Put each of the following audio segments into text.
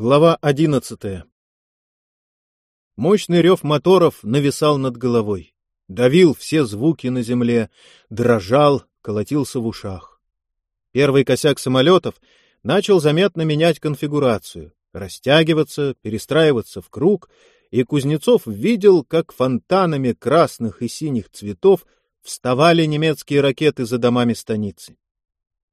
Глава одиннадцатая Мощный рев моторов нависал над головой, давил все звуки на земле, дрожал, колотился в ушах. Первый косяк самолетов начал заметно менять конфигурацию, растягиваться, перестраиваться в круг, и Кузнецов видел, как фонтанами красных и синих цветов вставали немецкие ракеты за домами станицы.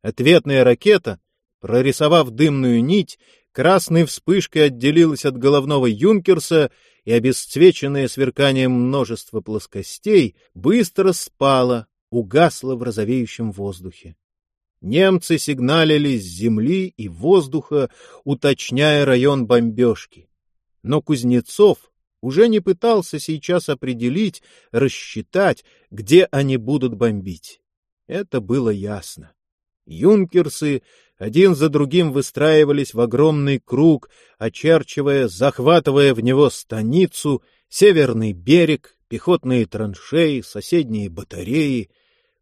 Ответная ракета, прорисовав дымную нить, красной вспышкой отделилась от головного юнкерса и, обесцвеченное сверканием множества плоскостей, быстро спала, угасла в розовеющем воздухе. Немцы сигналили с земли и воздуха, уточняя район бомбежки. Но Кузнецов уже не пытался сейчас определить, рассчитать, где они будут бомбить. Это было ясно. Юнкерсы один за другим выстраивались в огромный круг, очерчивая, захватывая в него станицу, северный берег, пехотные траншеи, соседние батареи.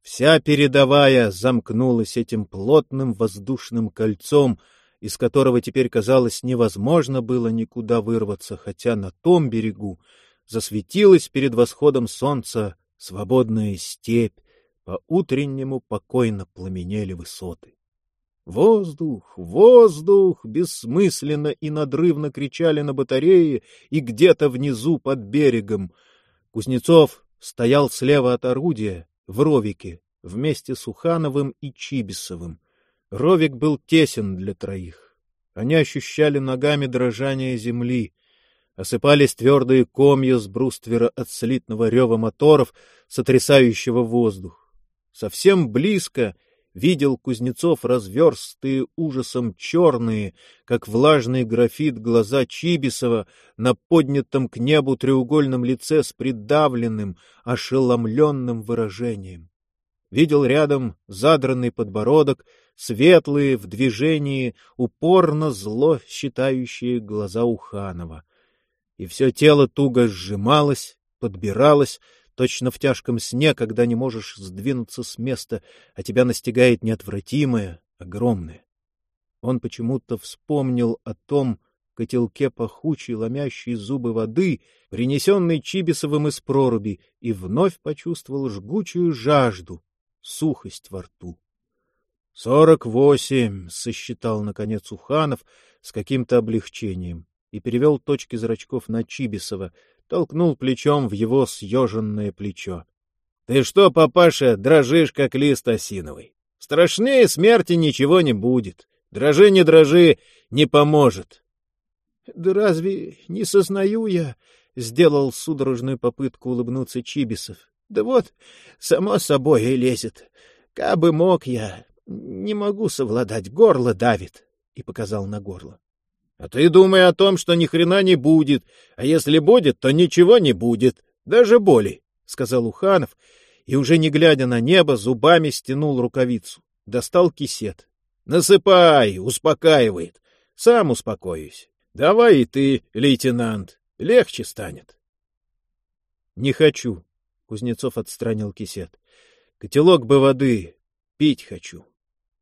Вся передовая замкнулась этим плотным воздушным кольцом, из которого теперь, казалось, невозможно было никуда вырваться, хотя на том берегу засветилась перед восходом солнца свободная степь, по-утреннему покойно пламенели высоты. Воздух, воздух! Бессмысленно и надрывно кричали на батарее и где-то внизу под берегом. Кузнецов стоял слева от орудия, в ровике, вместе с Ухановым и Чибисовым. Ровик был тесен для троих. Они ощущали ногами дрожание земли. Осыпались твердые комья с бруствера от слитного рева моторов, сотрясающего воздух. Совсем близко видел Кузнецов разверстые ужасом черные, как влажный графит, глаза Чибисова на поднятом к небу треугольном лице с придавленным, ошеломленным выражением. Видел рядом задранный подбородок, светлые в движении, упорно зло считающие глаза Уханова. И все тело туго сжималось, подбиралось, точно в тяжком сне, когда не можешь сдвинуться с места, а тебя настигает неотвратимое, огромное. Он почему-то вспомнил о том котелке пахучей, ломящей зубы воды, принесенной Чибисовым из проруби, и вновь почувствовал жгучую жажду, сухость во рту. — Сорок восемь! — сосчитал, наконец, Уханов с каким-то облегчением и перевел точки зрачков на Чибисова — толкнул плечом в его съеженное плечо. — Ты что, папаша, дрожишь, как лист осиновый? Страшнее смерти ничего не будет. Дрожи, не дрожи, не поможет. — Да разве не сознаю я? — сделал судорожную попытку улыбнуться Чибисов. — Да вот, само собой и лезет. Кабы мог я, не могу совладать, горло давит. И показал на горло. А ты думай о том, что ни хрена не будет, а если будет, то ничего не будет, даже боли, — сказал Уханов, и, уже не глядя на небо, зубами стянул рукавицу. Достал кисет. — Насыпай, успокаивает. Сам успокоюсь. Давай и ты, лейтенант, легче станет. — Не хочу, — Кузнецов отстранил кисет. — Котелок бы воды, пить хочу.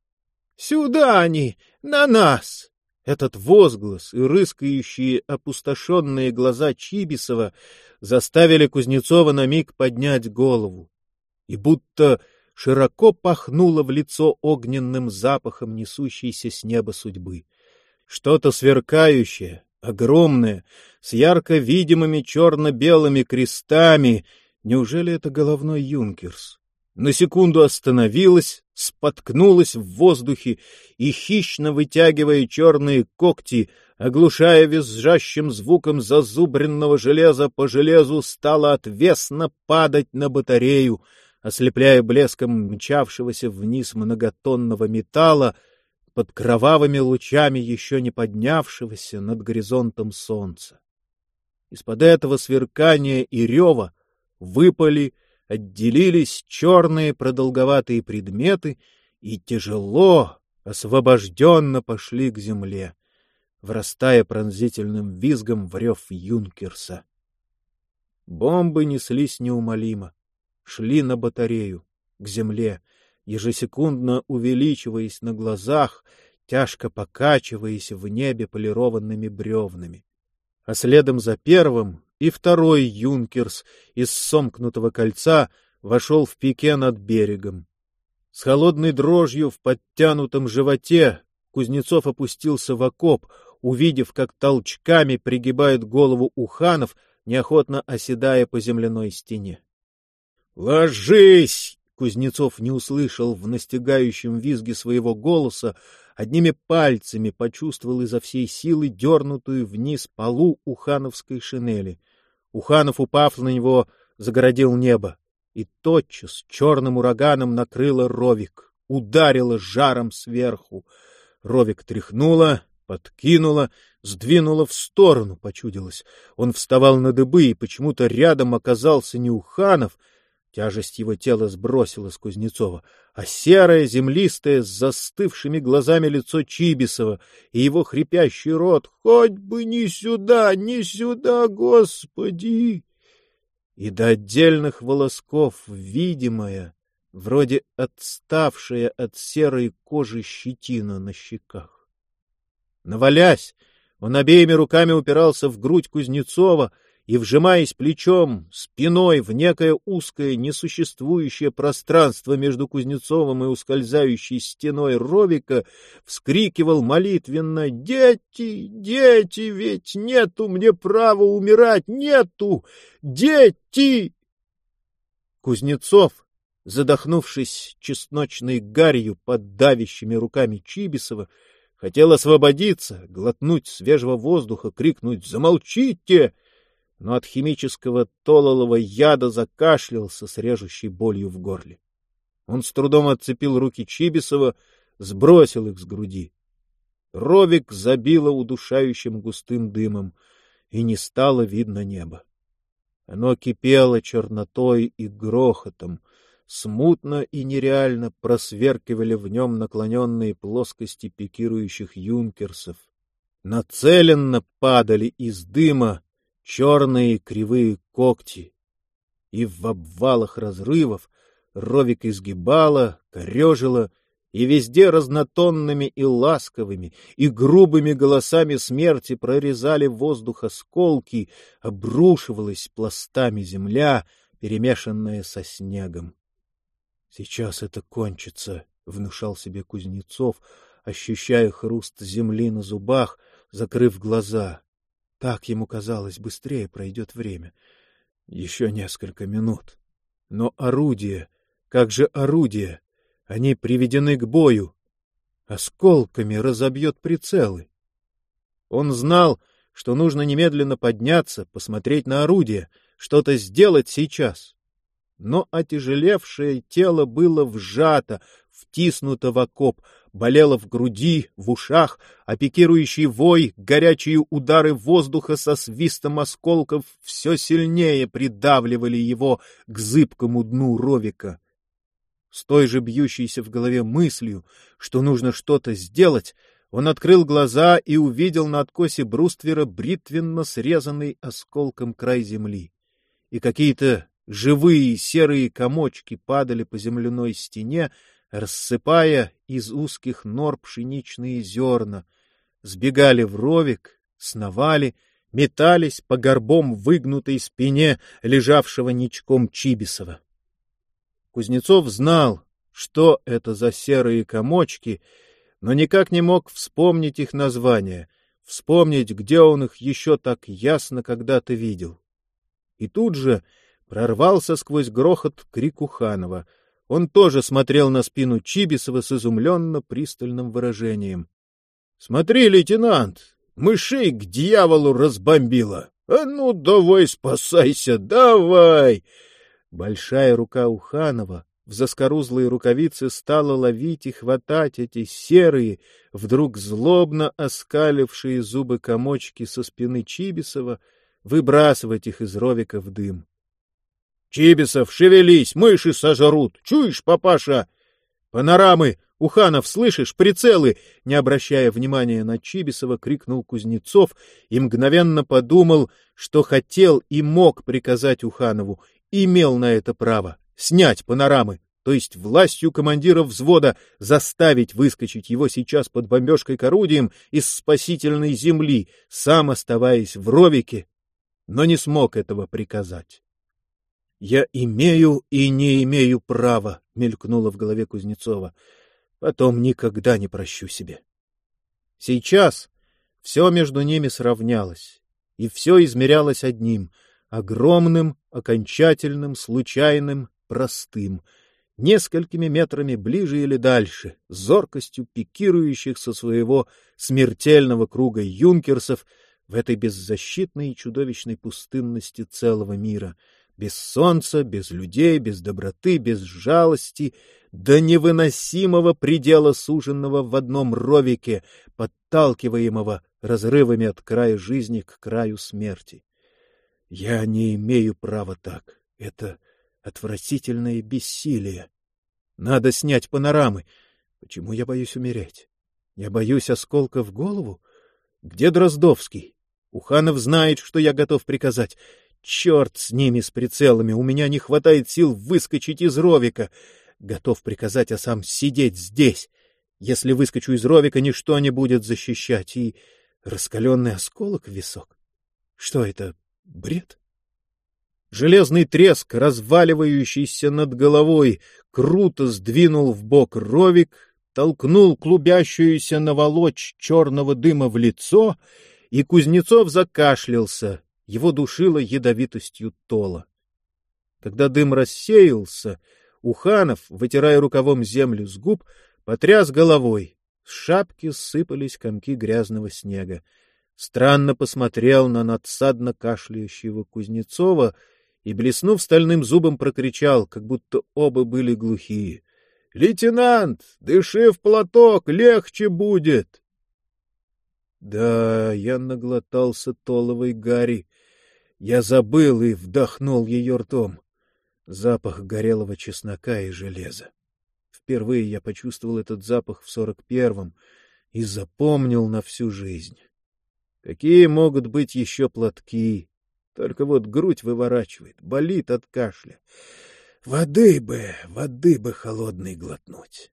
— Сюда они, на нас! Этот возглас и рыскающие опустошенные глаза Чибисова заставили Кузнецова на миг поднять голову. И будто широко пахнуло в лицо огненным запахом несущейся с неба судьбы. Что-то сверкающее, огромное, с ярко видимыми черно-белыми крестами. Неужели это головной юнкерс? На секунду остановилась, споткнулась в воздухе и, хищно вытягивая черные когти, оглушая визжащим звуком зазубренного железа по железу, стала отвесно падать на батарею, ослепляя блеском мчавшегося вниз многотонного металла под кровавыми лучами еще не поднявшегося над горизонтом солнца. Из-под этого сверкания и рева выпали отделились черные продолговатые предметы и тяжело, освобожденно пошли к земле, врастая пронзительным визгом в рев юнкерса. Бомбы неслись неумолимо, шли на батарею, к земле, ежесекундно увеличиваясь на глазах, тяжко покачиваясь в небе полированными бревнами. А следом за первым и второй юнкерс из сомкнутого кольца вошел в пике над берегом. С холодной дрожью в подтянутом животе Кузнецов опустился в окоп, увидев, как толчками пригибает голову Уханов, неохотно оседая по земляной стене. «Ложись!» Кузнецов не услышал в настигающем визге своего голоса, одними пальцами почувствовал изо всей силы дернутую вниз полу ухановской шинели. Уханов, упав на него, загородил небо, и тотчас черным ураганом накрыло ровик, ударило жаром сверху. Ровик тряхнуло, подкинуло, сдвинуло в сторону, почудилось. Он вставал на дыбы, и почему-то рядом оказался не Уханов — Тяжесть его тела сбросила с Кузнецова, а серое, землистое, с застывшими глазами лицо Чибисова и его хрипящий рот «Хоть бы не сюда, не сюда, Господи!» И до отдельных волосков видимая, вроде отставшая от серой кожи щетина на щеках. Навалясь, он обеими руками упирался в грудь Кузнецова — и, вжимаясь плечом, спиной в некое узкое, несуществующее пространство между Кузнецовым и ускользающей стеной Ровика, вскрикивал молитвенно «Дети, дети, ведь нету мне права умирать, нету! Дети!» Кузнецов, задохнувшись чесночной гарью под давящими руками Чибисова, хотел освободиться, глотнуть свежего воздуха, крикнуть «Замолчите!» Но от химического тололого яда закашлялся с режущей болью в горле. Он с трудом отцепил руки Чибисова, сбросил их с груди. Ровик забило удушающим густым дымом, и не стало видно неба. Оно кипело чернотой и грохотом, смутно и нереально просверкивали в нем наклоненные плоскости пикирующих юнкерсов. Нацеленно падали из дыма черные кривые когти, и в обвалах разрывов ровик изгибала, корежила, и везде разнотонными и ласковыми, и грубыми голосами смерти прорезали воздух осколки, обрушивалась пластами земля, перемешанная со снегом. — Сейчас это кончится, — внушал себе Кузнецов, ощущая хруст земли на зубах, закрыв глаза. Так ему казалось, быстрее пройдет время. Еще несколько минут. Но орудия, как же орудия? Они приведены к бою. Осколками разобьет прицелы. Он знал, что нужно немедленно подняться, посмотреть на орудие, что-то сделать сейчас. Но отяжелевшее тело было вжато, втиснуто в окоп, болело в груди, в ушах, а пикирующий вой, горячие удары воздуха со свистом осколков все сильнее придавливали его к зыбкому дну ровика. С той же бьющейся в голове мыслью, что нужно что-то сделать, он открыл глаза и увидел на откосе бруствера бритвенно срезанный осколком край земли. И какие-то живые серые комочки падали по земляной стене, рассыпая из узких нор пшеничные зерна, сбегали в ровик, сновали, метались по горбом выгнутой спине лежавшего ничком Чибисова. Кузнецов знал, что это за серые комочки, но никак не мог вспомнить их название, вспомнить, где он их еще так ясно когда-то видел. И тут же прорвался сквозь грохот крик Уханова — он тоже смотрел на спину Чибисова с изумленно пристальным выражением. — Смотри, лейтенант, мышей к дьяволу разбомбило. А ну, давай спасайся, давай! Большая рука Уханова в заскорузлые рукавицы стала ловить и хватать эти серые, вдруг злобно оскалившие зубы комочки со спины Чибисова, выбрасывать их из ровика в дым. Чибисов, шевелись, мыши сожрут. Чуешь, папаша? Панорамы, Уханов, слышишь, прицелы! Не обращая внимания на Чибисова, крикнул Кузнецов и мгновенно подумал, что хотел и мог приказать Уханову, имел на это право снять панорамы. то есть властью командира взвода заставить выскочить его сейчас под бомбежкой к орудиям из спасительной земли, сам оставаясь в ровике, но не смог этого приказать. «Я имею и не имею права», — мелькнуло в голове Кузнецова. «Потом никогда не прощу себе». Сейчас все между ними сравнялось, и все измерялось одним — огромным, окончательным, случайным, простым — несколькими метрами ближе или дальше, зоркостью пикирующих со своего смертельного круга юнкерсов в этой беззащитной и чудовищной пустынности целого мира, без солнца, без людей, без доброты, без жалости, до невыносимого предела суженного в одном ровике, подталкиваемого разрывами от края жизни к краю смерти. Я не имею права так. Это отвратительное бессилие. Надо снять панорамы. Почему я боюсь умереть? Я боюсь осколка в голову? Где Дроздовский? Уханов знает, что я готов приказать. Черт с ними, с прицелами, у меня не хватает сил выскочить из ровика. Готов приказать, а сам сидеть здесь. Если выскочу из ровика, ничто не будет защищать. И раскаленный осколок в висок. Что это, бред? Железный треск, разваливающийся над головой, круто сдвинул в бок ровик, толкнул клубящуюся наволочь черного дыма в лицо, и Кузнецов закашлялся, его душило ядовитостью тола. Когда дым рассеялся, Уханов, вытирая рукавом землю с губ, потряс головой. С шапки сыпались комки грязного снега. Странно посмотрел на надсадно кашляющего Кузнецова — и, блеснув стальным зубом, прокричал, как будто оба были глухие. — Лейтенант, дыши в платок, легче будет! Да, я наглотался толовой гари. Я забыл и вдохнул ее ртом. Запах горелого чеснока и железа. Впервые я почувствовал этот запах в сорок первом и запомнил на всю жизнь. Какие могут быть еще платки? Только вот грудь выворачивает, болит от кашля. Воды бы, воды бы холодной глотнуть.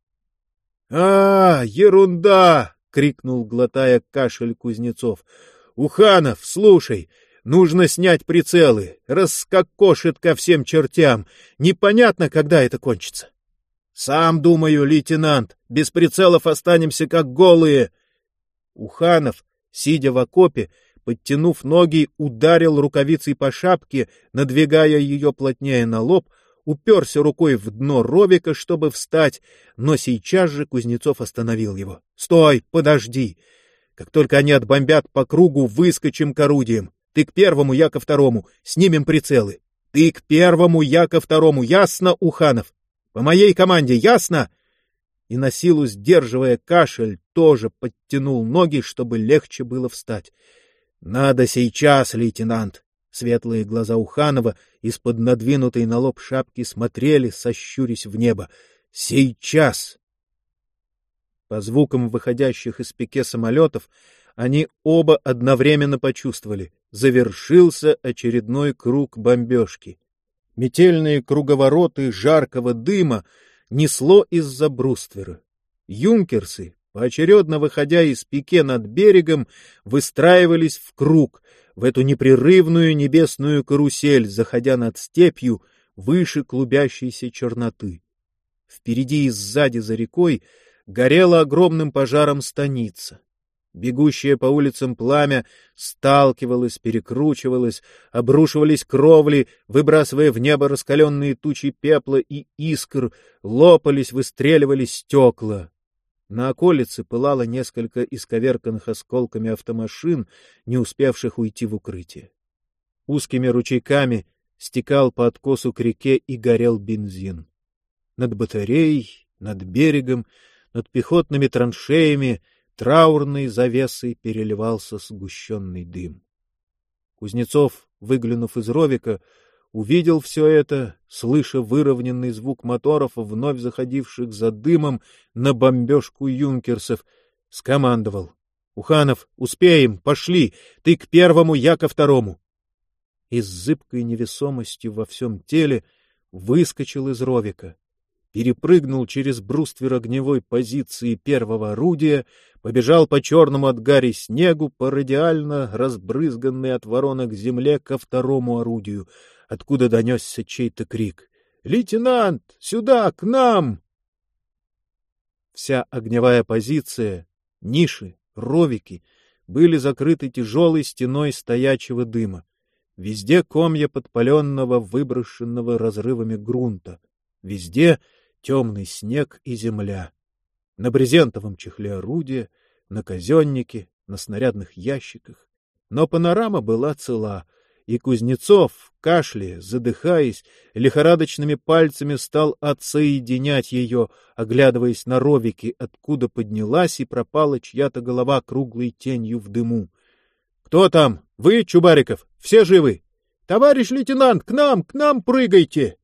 — А, ерунда! — крикнул, глотая кашель Кузнецов. — Уханов, слушай, нужно снять прицелы. Раскокошит ко всем чертям. Непонятно, когда это кончится. — Сам думаю, лейтенант, без прицелов останемся как голые. Уханов, сидя в окопе, подтянув ноги, ударил рукавицей по шапке, надвигая ее плотнее на лоб, уперся рукой в дно ровика, чтобы встать, но сейчас же Кузнецов остановил его. — Стой, подожди! Как только они отбомбят по кругу, выскочим к орудиям. Ты к первому, я ко второму. Снимем прицелы. Ты к первому, я ко второму. Ясно, Уханов? По моей команде, ясно? И на силу сдерживая кашель, тоже подтянул ноги, чтобы легче было встать. — Надо сейчас, лейтенант! Светлые глаза Уханова из-под надвинутой на лоб шапки смотрели, сощурясь в небо. «Сейчас!» По звукам выходящих из пике самолетов они оба одновременно почувствовали. Завершился очередной круг бомбежки. Метельные круговороты жаркого дыма несло из-за бруствера. Юнкерсы, поочередно выходя из пике над берегом, выстраивались в круг, в эту непрерывную небесную карусель, заходя над степью выше клубящейся черноты. Впереди и сзади за рекой горела огромным пожаром станица. Бегущее по улицам пламя сталкивалось, перекручивалось, обрушивались кровли, выбрасывая в небо раскаленные тучи пепла и искр, лопались, выстреливались стекла. На околице пылало несколько исковерканных осколками автомашин, не успевших уйти в укрытие. Узкими ручейками стекал по откосу к реке и горел бензин. Над батареей, над берегом, над пехотными траншеями траурной завесой переливался сгущенный дым. Кузнецов, выглянув из ровика, увидел все это, слыша выровненный звук моторов, вновь заходивших за дымом на бомбежку юнкерсов, скомандовал. — Уханов, успеем, пошли, ты к первому, я ко второму. И с зыбкой невесомостью во всем теле выскочил из ровика, перепрыгнул через бруствер огневой позиции первого орудия, побежал по черному от гари снегу, по радиально разбрызганной от воронок земле ко второму орудию, откуда донесся чей-то крик. «Лейтенант! Сюда, к нам!» Вся огневая позиция, ниши, ровики были закрыты тяжелой стеной стоячего дыма. Везде комья подпаленного, выброшенного разрывами грунта. Везде темный снег и земля. На брезентовом чехле орудия, на казеннике, на снарядных ящиках. Но панорама была цела, и Кузнецов, кашляя, задыхаясь, лихорадочными пальцами стал отсоединять ее, оглядываясь на ровики, откуда поднялась и пропала чья-то голова круглой тенью в дыму. — Кто там? Вы, Чубариков? Все живы? — Товарищ лейтенант, к нам, к нам прыгайте!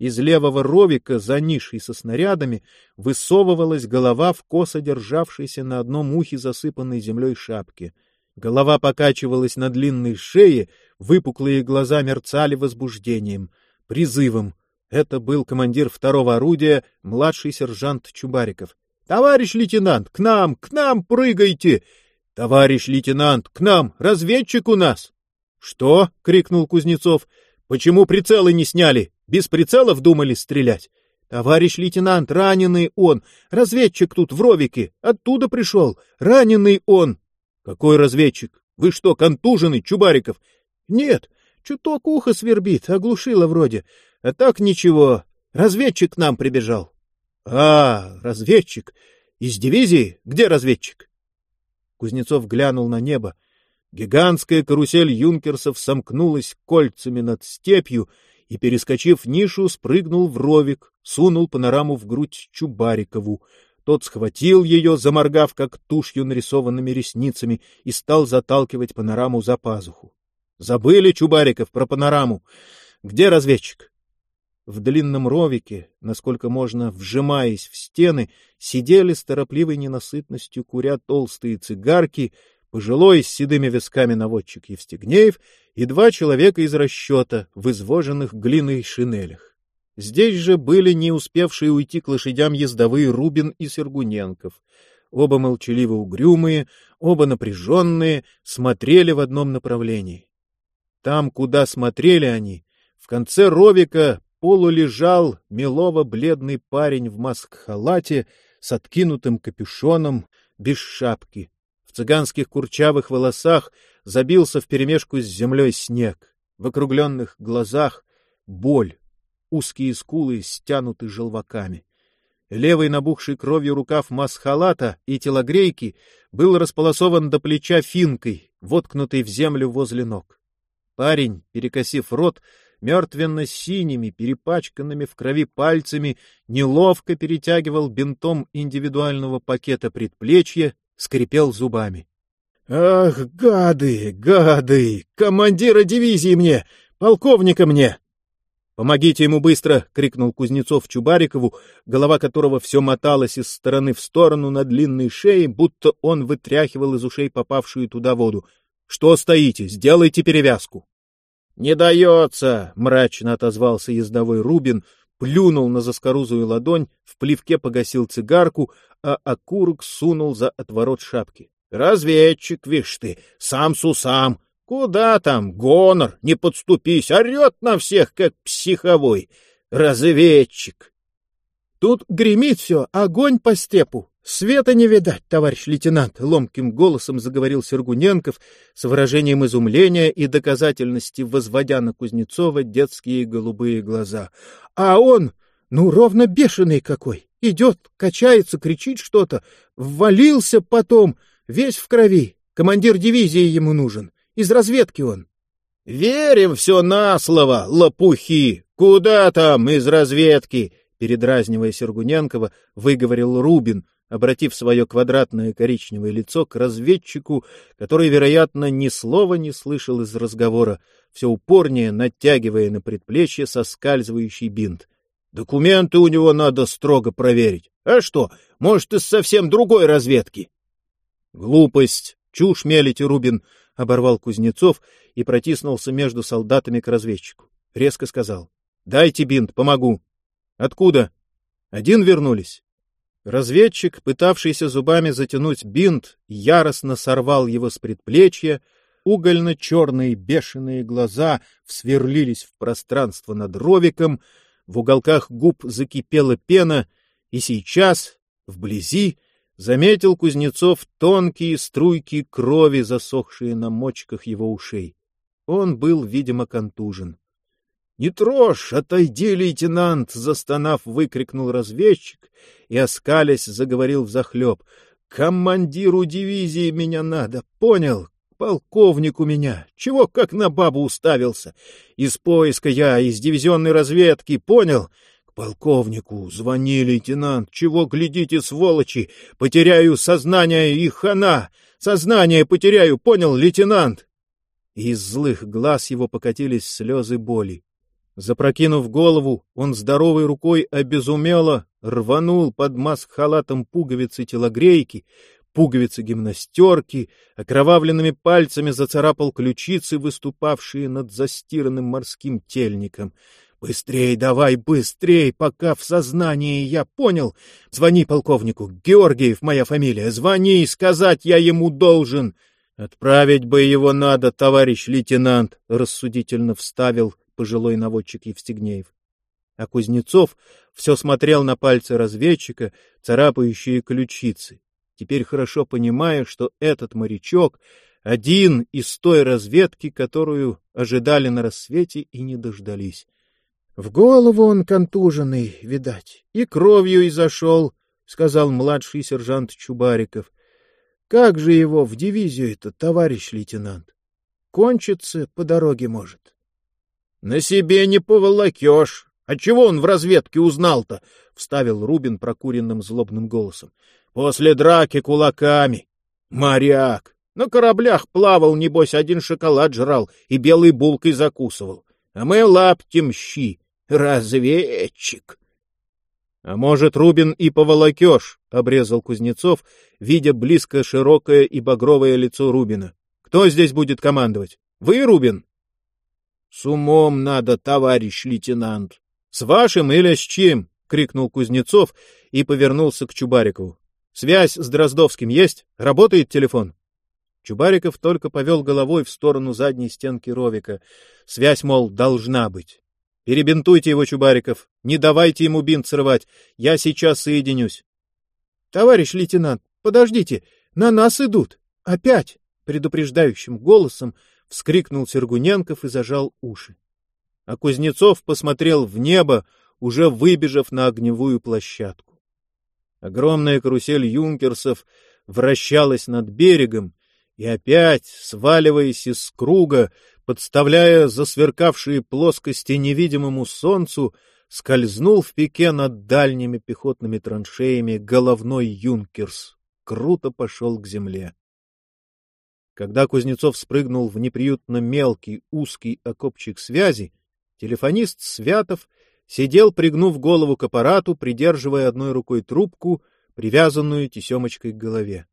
Из левого ровика за нишей со снарядами высовывалась голова в косо державшейся на одном ухе засыпанной землей шапки. Голова покачивалась на длинной шее, выпуклые глаза мерцали возбуждением, призывом. Это был командир второго орудия, младший сержант Чубариков. — Товарищ лейтенант, к нам, к нам прыгайте! — Товарищ лейтенант, к нам, разведчик у нас! — Что? — крикнул Кузнецов. — Почему прицелы не сняли? Без прицелов думали стрелять. Товарищ лейтенант, раненый он. Разведчик тут в ровике. Оттуда пришел. Раненый он. Какой разведчик? Вы что, контуженный, Чубариков? Нет, чуток ухо свербит, оглушило вроде. А так ничего. Разведчик к нам прибежал. А, разведчик. Из дивизии? Где разведчик? Кузнецов глянул на небо. Гигантская карусель юнкерсов сомкнулась кольцами над степью, и, перескочив нишу, спрыгнул в ровик, сунул панораму в грудь Чубарикову. Тот схватил ее, заморгав, как тушью нарисованными ресницами, и стал заталкивать панораму за пазуху. Забыли, Чубариков, про панораму. Где разведчик? В длинном ровике, насколько можно вжимаясь в стены, сидели с торопливой ненасытностью куря толстые цигарки, пожилой с седыми висками наводчик Евстигнеев и два человека из расчета в извоженных глиной шинелях. Здесь же были не успевшие уйти к лошадям ездовые Рубин и Сергуненков. Оба молчаливо угрюмые, оба напряженные, смотрели в одном направлении. Там, куда смотрели они, в конце ровика полулежал мелово-бледный парень в маск-халате с откинутым капюшоном, без шапки. В цыганских курчавых волосах забился вперемешку с землей снег. В округленных глазах боль, узкие скулы стянуты желваками. Левый набухший кровью рукав масхалата и телогрейки был располосован до плеча финкой, воткнутой в землю возле ног. Парень, перекосив рот, мертвенно-синими, перепачканными в крови пальцами, неловко перетягивал бинтом индивидуального пакета предплечья, скрипел зубами. Ах, гады, гады! Командира дивизии мне! Полковника мне! «Помогите ему быстро!» — крикнул Кузнецов Чубарикову, голова которого все моталась из стороны в сторону на длинной шее, будто он вытряхивал из ушей попавшую туда воду. «Что стоите? Сделайте перевязку!» «Не дается!» — мрачно отозвался ездовой Рубин, плюнул на заскорузую ладонь, в плевке погасил цигарку, а окурок сунул за отворот шапки. Разведчик, вишь ты, сам с усам. Куда там, гонор, не подступись, орет на всех, как психовой. Разведчик. Тут гремит все, огонь по степу. Света не видать, товарищ лейтенант, ломким голосом заговорил Сергуненков с выражением изумления и доказательности, возводя на Кузнецова детские голубые глаза. А он, ну, ровно бешеный какой, идет, качается, кричит что-то, ввалился потом, Весь в крови. Командир дивизии ему нужен. Из разведки он. — Верим все на слово, лопухи! Куда там из разведки? Передразнивая Сергуненкова, выговорил Рубин, обратив свое квадратное коричневое лицо к разведчику, который, вероятно, ни слова не слышал из разговора, все упорнее натягивая на предплечье соскальзывающий бинт. Документы у него надо строго проверить. А что, может, из совсем другой разведки? Глупость, чушь мелите, Рубин, оборвал Кузнецов и протиснулся между солдатами к разведчику. Резко сказал: Дайте бинт, помогу. Откуда? Один вернулись. Разведчик, пытавшийся зубами затянуть бинт, яростно сорвал его с предплечья, угольно-черные бешеные глаза всверлились в пространство над ровиком, в уголках губ закипела пена, и сейчас, вблизи, заметил Кузнецов тонкие струйки крови, засохшие на мочках его ушей. Он был, видимо, контужен. — Не трожь, отойди, лейтенант! — застонав, выкрикнул разведчик и, оскалясь, заговорил взахлеб. — Командиру дивизии меня надо, понял? Полковник у меня. Чего как на бабу уставился? Из поиска я, из дивизионной разведки, понял? Полковнику звони, лейтенант. Чего глядите, сволочи? Потеряю сознание и хана. Сознание потеряю, понял, лейтенант? из злых глаз его покатились слезы боли. Запрокинув голову, он здоровой рукой обезумело рванул под маск-халатом пуговицы телогрейки, пуговицы гимнастерки, окровавленными пальцами зацарапал ключицы, выступавшие над застиранным морским тельником. «Быстрей давай, быстрей, пока в сознании я понял. Звони полковнику, Георгиев моя фамилия, звони, сказать я ему должен». «Отправить бы его надо, товарищ лейтенант», — рассудительно вставил пожилой наводчик Евстигнеев. А Кузнецов все смотрел на пальцы разведчика, царапающие ключицы, теперь хорошо понимая, что этот морячок — один из той разведки, которую ожидали на рассвете и не дождались. В голову он контуженный, видать, и кровью изошел, — сказал младший сержант Чубариков. Как же его в дивизию-то, товарищ лейтенант? Кончится по дороге может. — На себе не поволокешь. А чего он в разведке узнал-то? — вставил Рубин прокуренным злобным голосом. — После драки кулаками. Моряк. На кораблях плавал, небось, один шоколад жрал и белой булкой закусывал. А мы лаптем щи. Разведчик. — А может, Рубин и поволокешь, — обрезал Кузнецов, видя близко широкое и багровое лицо Рубина. — Кто здесь будет командовать? Вы, Рубин? — С умом надо, товарищ лейтенант. — С вашим или с чем? — крикнул Кузнецов и повернулся к Чубарикову. — Связь с Дроздовским есть? Работает телефон? Чубариков только повел головой в сторону задней стенки ровика. Связь, мол, должна быть. Перебинтуйте его, Чубариков. Не давайте ему бинт срывать. Я сейчас соединюсь. — Товарищ лейтенант, подождите, на нас идут. Опять! — предупреждающим голосом вскрикнул Сергуненков и зажал уши. А Кузнецов посмотрел в небо, уже выбежав на огневую площадку. Огромная карусель юнкерсов вращалась над берегом, и опять, сваливаясь из круга, подставляя засверкавшие плоскости невидимому солнцу, скользнул в пике над дальними пехотными траншеями головной юнкерс, круто пошел к земле. Когда Кузнецов спрыгнул в неприютно мелкий узкий окопчик связи, телефонист Святов сидел, пригнув голову к аппарату, придерживая одной рукой трубку, привязанную тесемочкой к голове.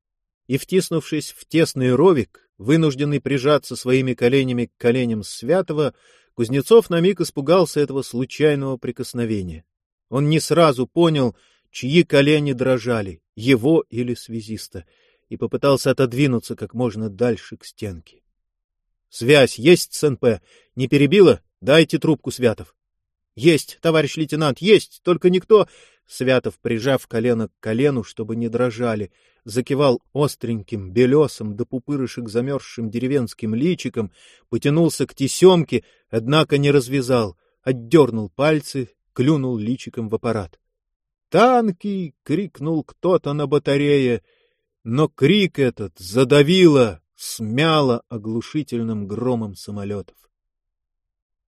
И, втиснувшись в тесный ровик, Вынужденный прижаться своими коленями к коленям Святого, Кузнецов на миг испугался этого случайного прикосновения. Он не сразу понял, чьи колени дрожали, его или связиста, и попытался отодвинуться как можно дальше к стенке. — Связь есть с НП? Не перебила? Дайте трубку, Святов. — Есть, товарищ лейтенант, есть, только никто... Святов, прижав колено к колену, чтобы не дрожали, закивал остреньким, белесым до пупырышек замерзшим деревенским личиком, потянулся к тесемке, однако не развязал, отдернул пальцы, клюнул личиком в аппарат. «Танки!» — крикнул кто-то на батарее, но крик этот задавило, смяло оглушительным громом самолетов.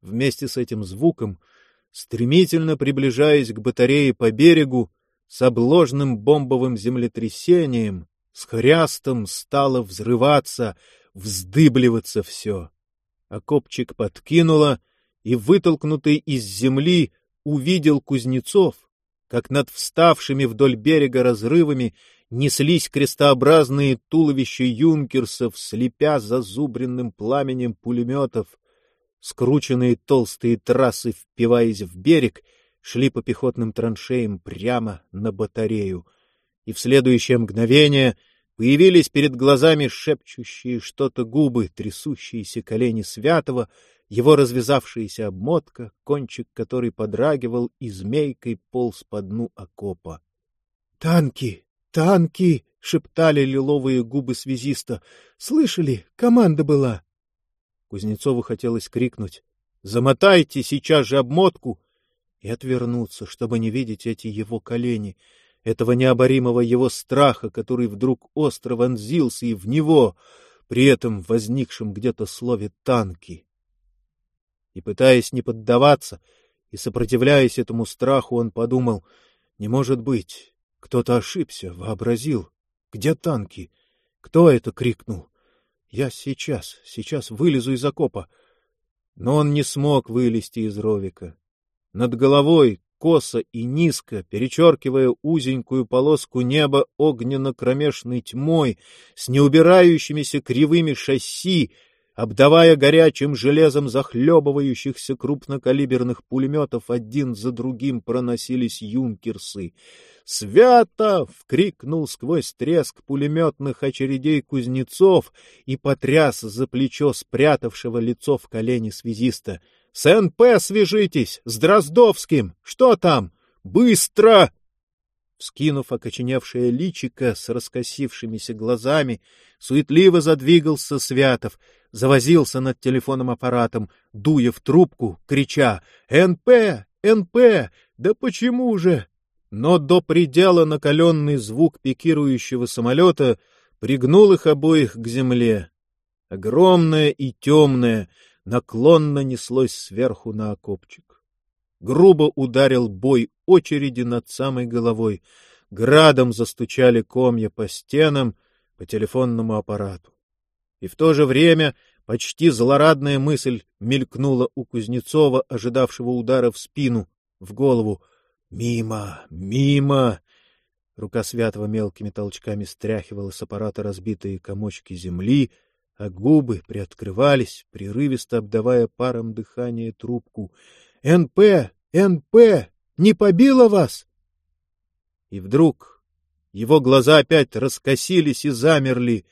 Вместе с этим звуком — стремительно приближаясь к батарее по берегу, с обложенным бомбовым землетрясением, с хрястом стало взрываться, вздыбливаться все. Окопчик подкинуло, и, вытолкнутый из земли, увидел Кузнецов, как над вставшими вдоль берега разрывами неслись крестообразные туловища юнкерсов, слепя зазубренным пламенем пулеметов, Скрученные толстые трассы, впиваясь в берег, шли по пехотным траншеям прямо на батарею. И в следующее мгновение появились перед глазами шепчущие что-то губы, трясущиеся колени Святого, его развязавшаяся обмотка, кончик которой подрагивал и змейкой полз по дну окопа. — Танки! Танки! — шептали лиловые губы связиста. — Слышали? Команда была! Кузнецову хотелось крикнуть «Замотайте сейчас же обмотку!» и отвернуться, чтобы не видеть эти его колени, этого необоримого его страха, который вдруг остро вонзился и в него, при этом возникшем где-то слове «танки». И, пытаясь не поддаваться и сопротивляясь этому страху, он подумал, не может быть, кто-то ошибся, вообразил. Где танки? Кто это крикнул? Я сейчас, сейчас вылезу из окопа. Но он не смог вылезти из ровика. Над головой, косо и низко, перечеркивая узенькую полоску неба огненно-кромешной тьмой, с неубирающимися кривыми шасси, обдавая горячим железом захлебывающихся крупнокалиберных пулеметов, один за другим проносились юнкерсы. «Свято!» — вкрикнул сквозь треск пулеметных очередей Кузнецов и потряс за плечо спрятавшего лицо в колени связиста. «С НП свяжитесь! С Дроздовским! Что там? Быстро!» Вскинув окоченевшее личико с раскосившимися глазами, суетливо задвигался Святов, завозился над телефонным аппаратом, дуя в трубку, крича «НП! НП! Да почему же?» Но до предела накаленный звук пикирующего самолета пригнул их обоих к земле. Огромное и темное наклонно неслось сверху на окопчик грубо ударил бой очереди над самой головой. Градом застучали комья по стенам, по телефонному аппарату. И в то же время почти злорадная мысль мелькнула у Кузнецова, ожидавшего удара в спину, в голову. «Мимо! Мимо!» Рука Святого мелкими толчками стряхивала с аппарата разбитые комочки земли, а губы приоткрывались, прерывисто обдавая паром дыхание трубку. НП! НП! Не побило вас? И вдруг его глаза опять раскосились и замерли.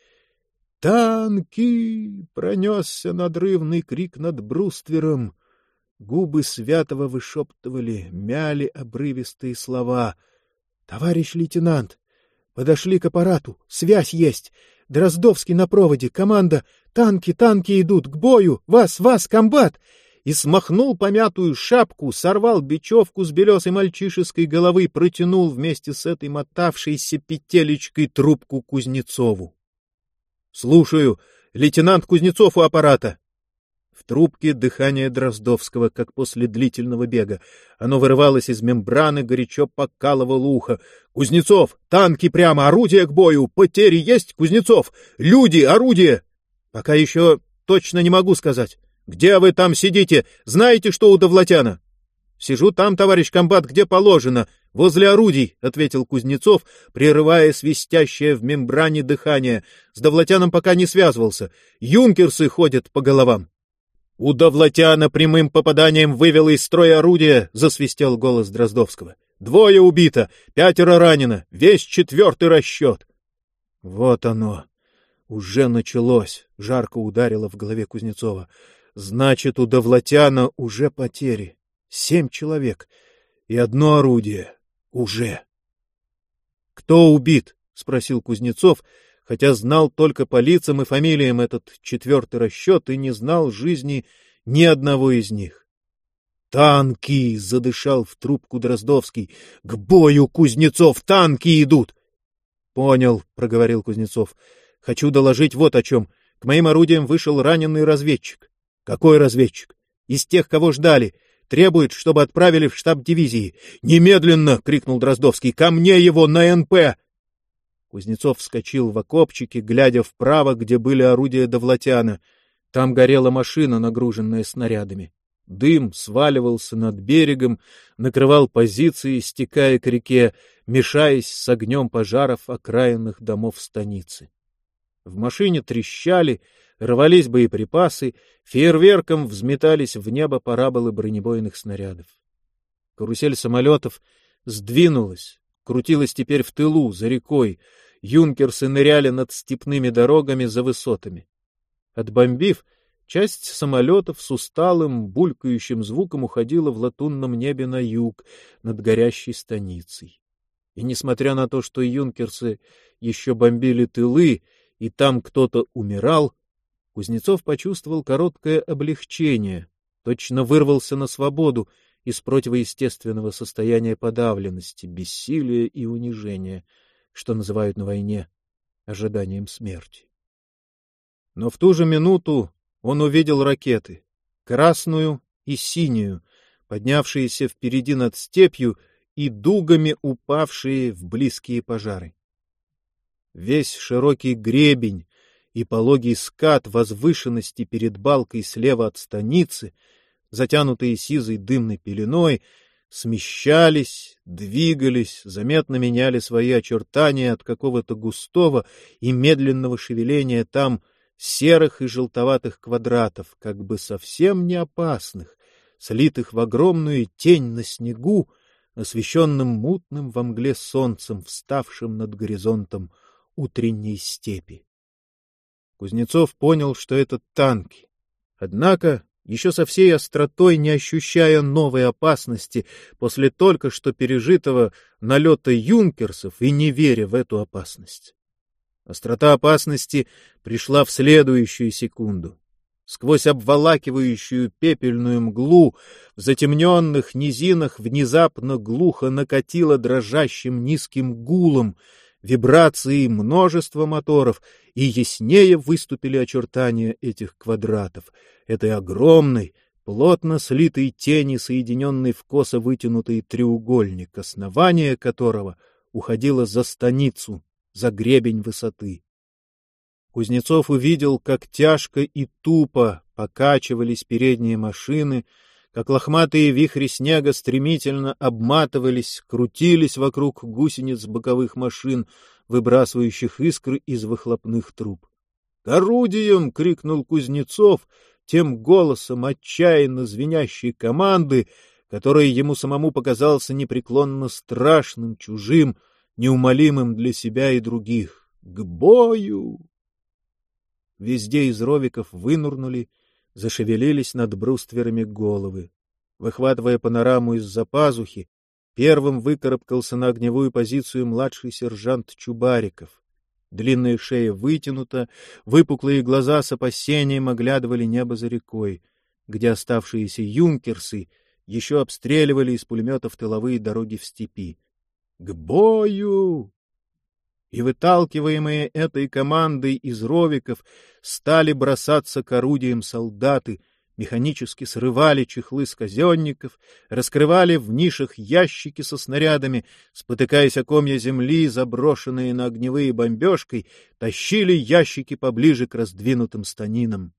«Танки!» — пронесся надрывный крик над бруствером. Губы Святого вышептывали, мяли обрывистые слова. «Товарищ лейтенант, подошли к аппарату, связь есть. Дроздовский на проводе, команда, танки, танки идут, к бою, вас, вас, комбат! И смахнул помятую шапку, сорвал бечевку с белесой мальчишеской головы, протянул вместе с этой мотавшейся петелечкой трубку Кузнецову. — Слушаю. Лейтенант Кузнецов у аппарата. В трубке дыхание Дроздовского, как после длительного бега. Оно вырывалось из мембраны, горячо покалывало ухо. — Кузнецов! Танки прямо! Орудие к бою! Потери есть, Кузнецов! Люди! Орудие! — Пока еще точно не могу сказать. Где вы там сидите? Знаете, что у Довлатяна? — Сижу там, товарищ комбат, где положено, возле орудий, — ответил Кузнецов, прерывая свистящее в мембране дыхание. С Довлатяном пока не связывался. Юнкерсы ходят по головам. — У Довлатяна прямым попаданием вывело из строя орудие, — засвистел голос Дроздовского. — Двое убито, пятеро ранено, весь четвертый расчет. — Вот оно. Уже началось, — жарко ударило в голове Кузнецова. Значит, у Довлатяна уже потери. Семь человек. И одно орудие. Уже. — Кто убит? — спросил Кузнецов, хотя знал только по лицам и фамилиям этот четвертый расчет и не знал жизни ни одного из них. «Танки!» — задышал в трубку Дроздовский. «К бою, Кузнецов! Танки идут!» «Понял», — проговорил Кузнецов. «Хочу доложить вот о чем. К моим орудиям вышел раненый разведчик. Какой разведчик? Из тех, кого ждали. Требует, чтобы отправили в штаб дивизии. Немедленно! крикнул Дроздовский. Ко мне его на НП! Кузнецов вскочил в окопчике, глядя вправо, где были орудия Довлатяна. Там горела машина, нагруженная снарядами. Дым сваливался над берегом, накрывал позиции, стекая к реке, мешаясь с огнем пожаров окраинных домов станицы. В машине трещали, рвались боеприпасы, фейерверком взметались в небо параболы бронебойных снарядов. Карусель самолетов сдвинулась, крутилась теперь в тылу, за рекой. Юнкерсы ныряли над степными дорогами за высотами. Отбомбив, часть самолетов с усталым, булькающим звуком уходила в латунном небе на юг, над горящей станицей. И несмотря на то, что юнкерсы еще бомбили тылы, и там кто-то умирал, Кузнецов почувствовал короткое облегчение, точно вырвался на свободу из противоестественного состояния подавленности, бессилия и унижения, что называют на войне ожиданием смерти. Но в ту же минуту он увидел ракеты, красную и синюю, поднявшиеся впереди над степью и дугами упавшие в близкие пожары. Весь широкий гребень и пологий скат возвышенности перед балкой слева от станицы, затянутые сизой дымной пеленой, смещались, двигались, заметно меняли свои очертания от какого-то густого и медленного шевеления там серых и желтоватых квадратов, как бы совсем не опасных, слитых в огромную тень на снегу, освещенным мутным во мгле солнцем, вставшим над горизонтом утренней степи. Кузнецов понял, что это танки. Однако, еще со всей остротой не ощущая новой опасности после только что пережитого налета юнкерсов и не веря в эту опасность. Острота опасности пришла в следующую секунду. Сквозь обволакивающую пепельную мглу в затемненных низинах внезапно глухо накатило дрожащим низким гулом, вибрации множества моторов, и яснее выступили очертания этих квадратов, этой огромной, плотно слитой тени, соединенной в косо вытянутый треугольник, основание которого уходило за станицу, за гребень высоты. Кузнецов увидел, как тяжко и тупо покачивались передние машины, как лохматые вихри снега стремительно обматывались, крутились вокруг гусениц боковых машин, выбрасывающих искры из выхлопных труб. — К орудиям! — крикнул Кузнецов тем голосом отчаянно звенящей команды, который ему самому показался непреклонно страшным, чужим, неумолимым для себя и других. — К бою! Везде из ровиков вынурнули, зашевелились над брустверами головы. Выхватывая панораму из-за пазухи, первым выкарабкался на огневую позицию младший сержант Чубариков. Длинная шея вытянута, выпуклые глаза с опасением оглядывали небо за рекой, где оставшиеся юнкерсы еще обстреливали из пулеметов тыловые дороги в степи. — К бою! и, выталкиваемые этой командой из ровиков, стали бросаться к орудиям солдаты, механически срывали чехлы с казенников, раскрывали в нишах ящики со снарядами, спотыкаясь о комья земли, заброшенные на огневые бомбежкой, тащили ящики поближе к раздвинутым станинам.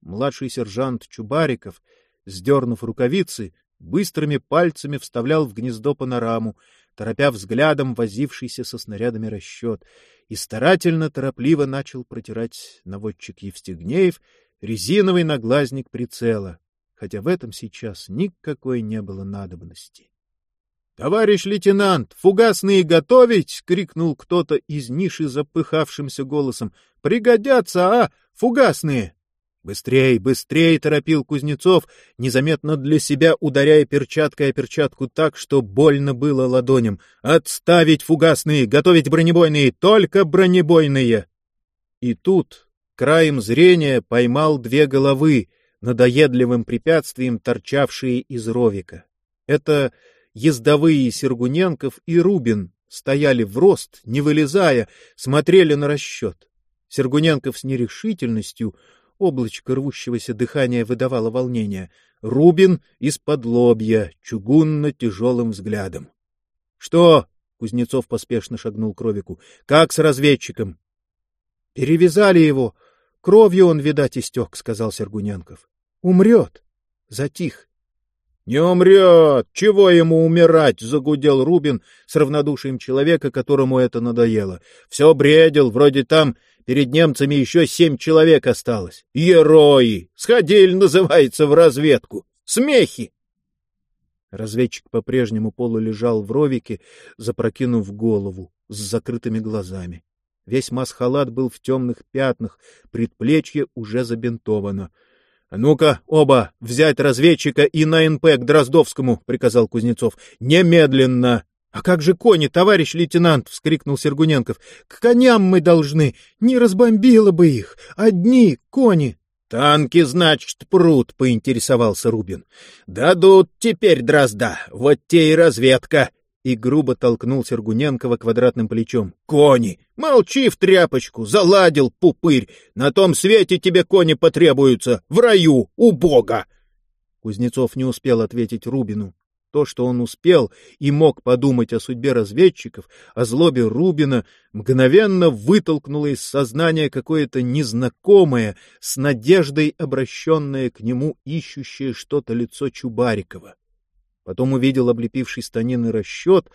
Младший сержант Чубариков, сдернув рукавицы, быстрыми пальцами вставлял в гнездо панораму, торопя взглядом возившийся со снарядами расчет, и старательно, торопливо начал протирать наводчик Евстигнеев резиновый наглазник прицела, хотя в этом сейчас никакой не было надобности. — Товарищ лейтенант, фугасные готовить! — крикнул кто-то из ниши запыхавшимся голосом. — Пригодятся, а, фугасные! «Быстрей, быстрей!» — торопил Кузнецов, незаметно для себя ударяя перчаткой о перчатку так, что больно было ладоням. «Отставить фугасные! Готовить бронебойные! Только бронебойные!» И тут краем зрения поймал две головы, надоедливым препятствием торчавшие из ровика. Это ездовые Сергуненков и Рубин стояли в рост, не вылезая, смотрели на расчет. Сергуненков с нерешительностью — Облачко рвущегося дыхания выдавало волнение. Рубин из-под лобья, чугунно-тяжелым взглядом. — Что? — Кузнецов поспешно шагнул к Ровику. — Как с разведчиком? — Перевязали его. Кровью он, видать, истек, — сказал Сергуненков. — Умрет. Затих. — Не умрет! Чего ему умирать? — загудел Рубин с равнодушием человека, которому это надоело. — Все бредил, вроде там Перед немцами еще семь человек осталось. Герои! Сходили, называется, в разведку. Смехи! Разведчик по-прежнему полулежал в ровике, запрокинув голову, с закрытыми глазами. Весь масхалат был в темных пятнах, предплечье уже забинтовано. — ну-ка, оба, взять разведчика и на НП к Дроздовскому, — приказал Кузнецов. — Немедленно! — А как же кони, товарищ лейтенант? — вскрикнул Сергуненков. — К коням мы должны. Не разбомбило бы их. Одни кони. «Танки, значит, прут», — поинтересовался Рубин. «Дадут теперь дрозда, вот те и разведка». И грубо толкнул Сергуненкова квадратным плечом. «Кони! Молчи в тряпочку! Заладил, пупырь! На том свете тебе кони потребуются! В раю! У Бога!» Кузнецов не успел ответить Рубину. То, что он успел и мог подумать о судьбе разведчиков, о злобе Рубина, мгновенно вытолкнуло из сознания какое-то незнакомое, с надеждой обращенное к нему, ищущее что-то лицо Чубарикова. Потом увидел облепивший станины расчет,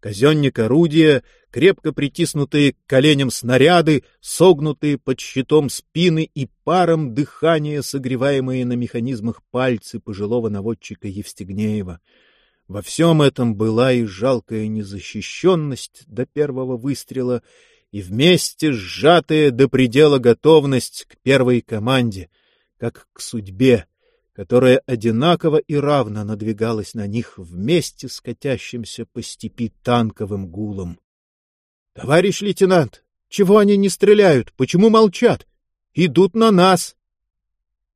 казенник орудия, крепко притиснутые к коленям снаряды, согнутые под щитом спины и паром дыхания, согреваемые на механизмах пальцы пожилого наводчика Евстигнеева — во всем этом была и жалкая незащищенность до первого выстрела, и вместе сжатая до предела готовность к первой команде, как к судьбе, которая одинаково и равно надвигалась на них вместе с катящимся по степи танковым гулом. — Товарищ лейтенант, чего они не стреляют? Почему молчат? Идут на нас!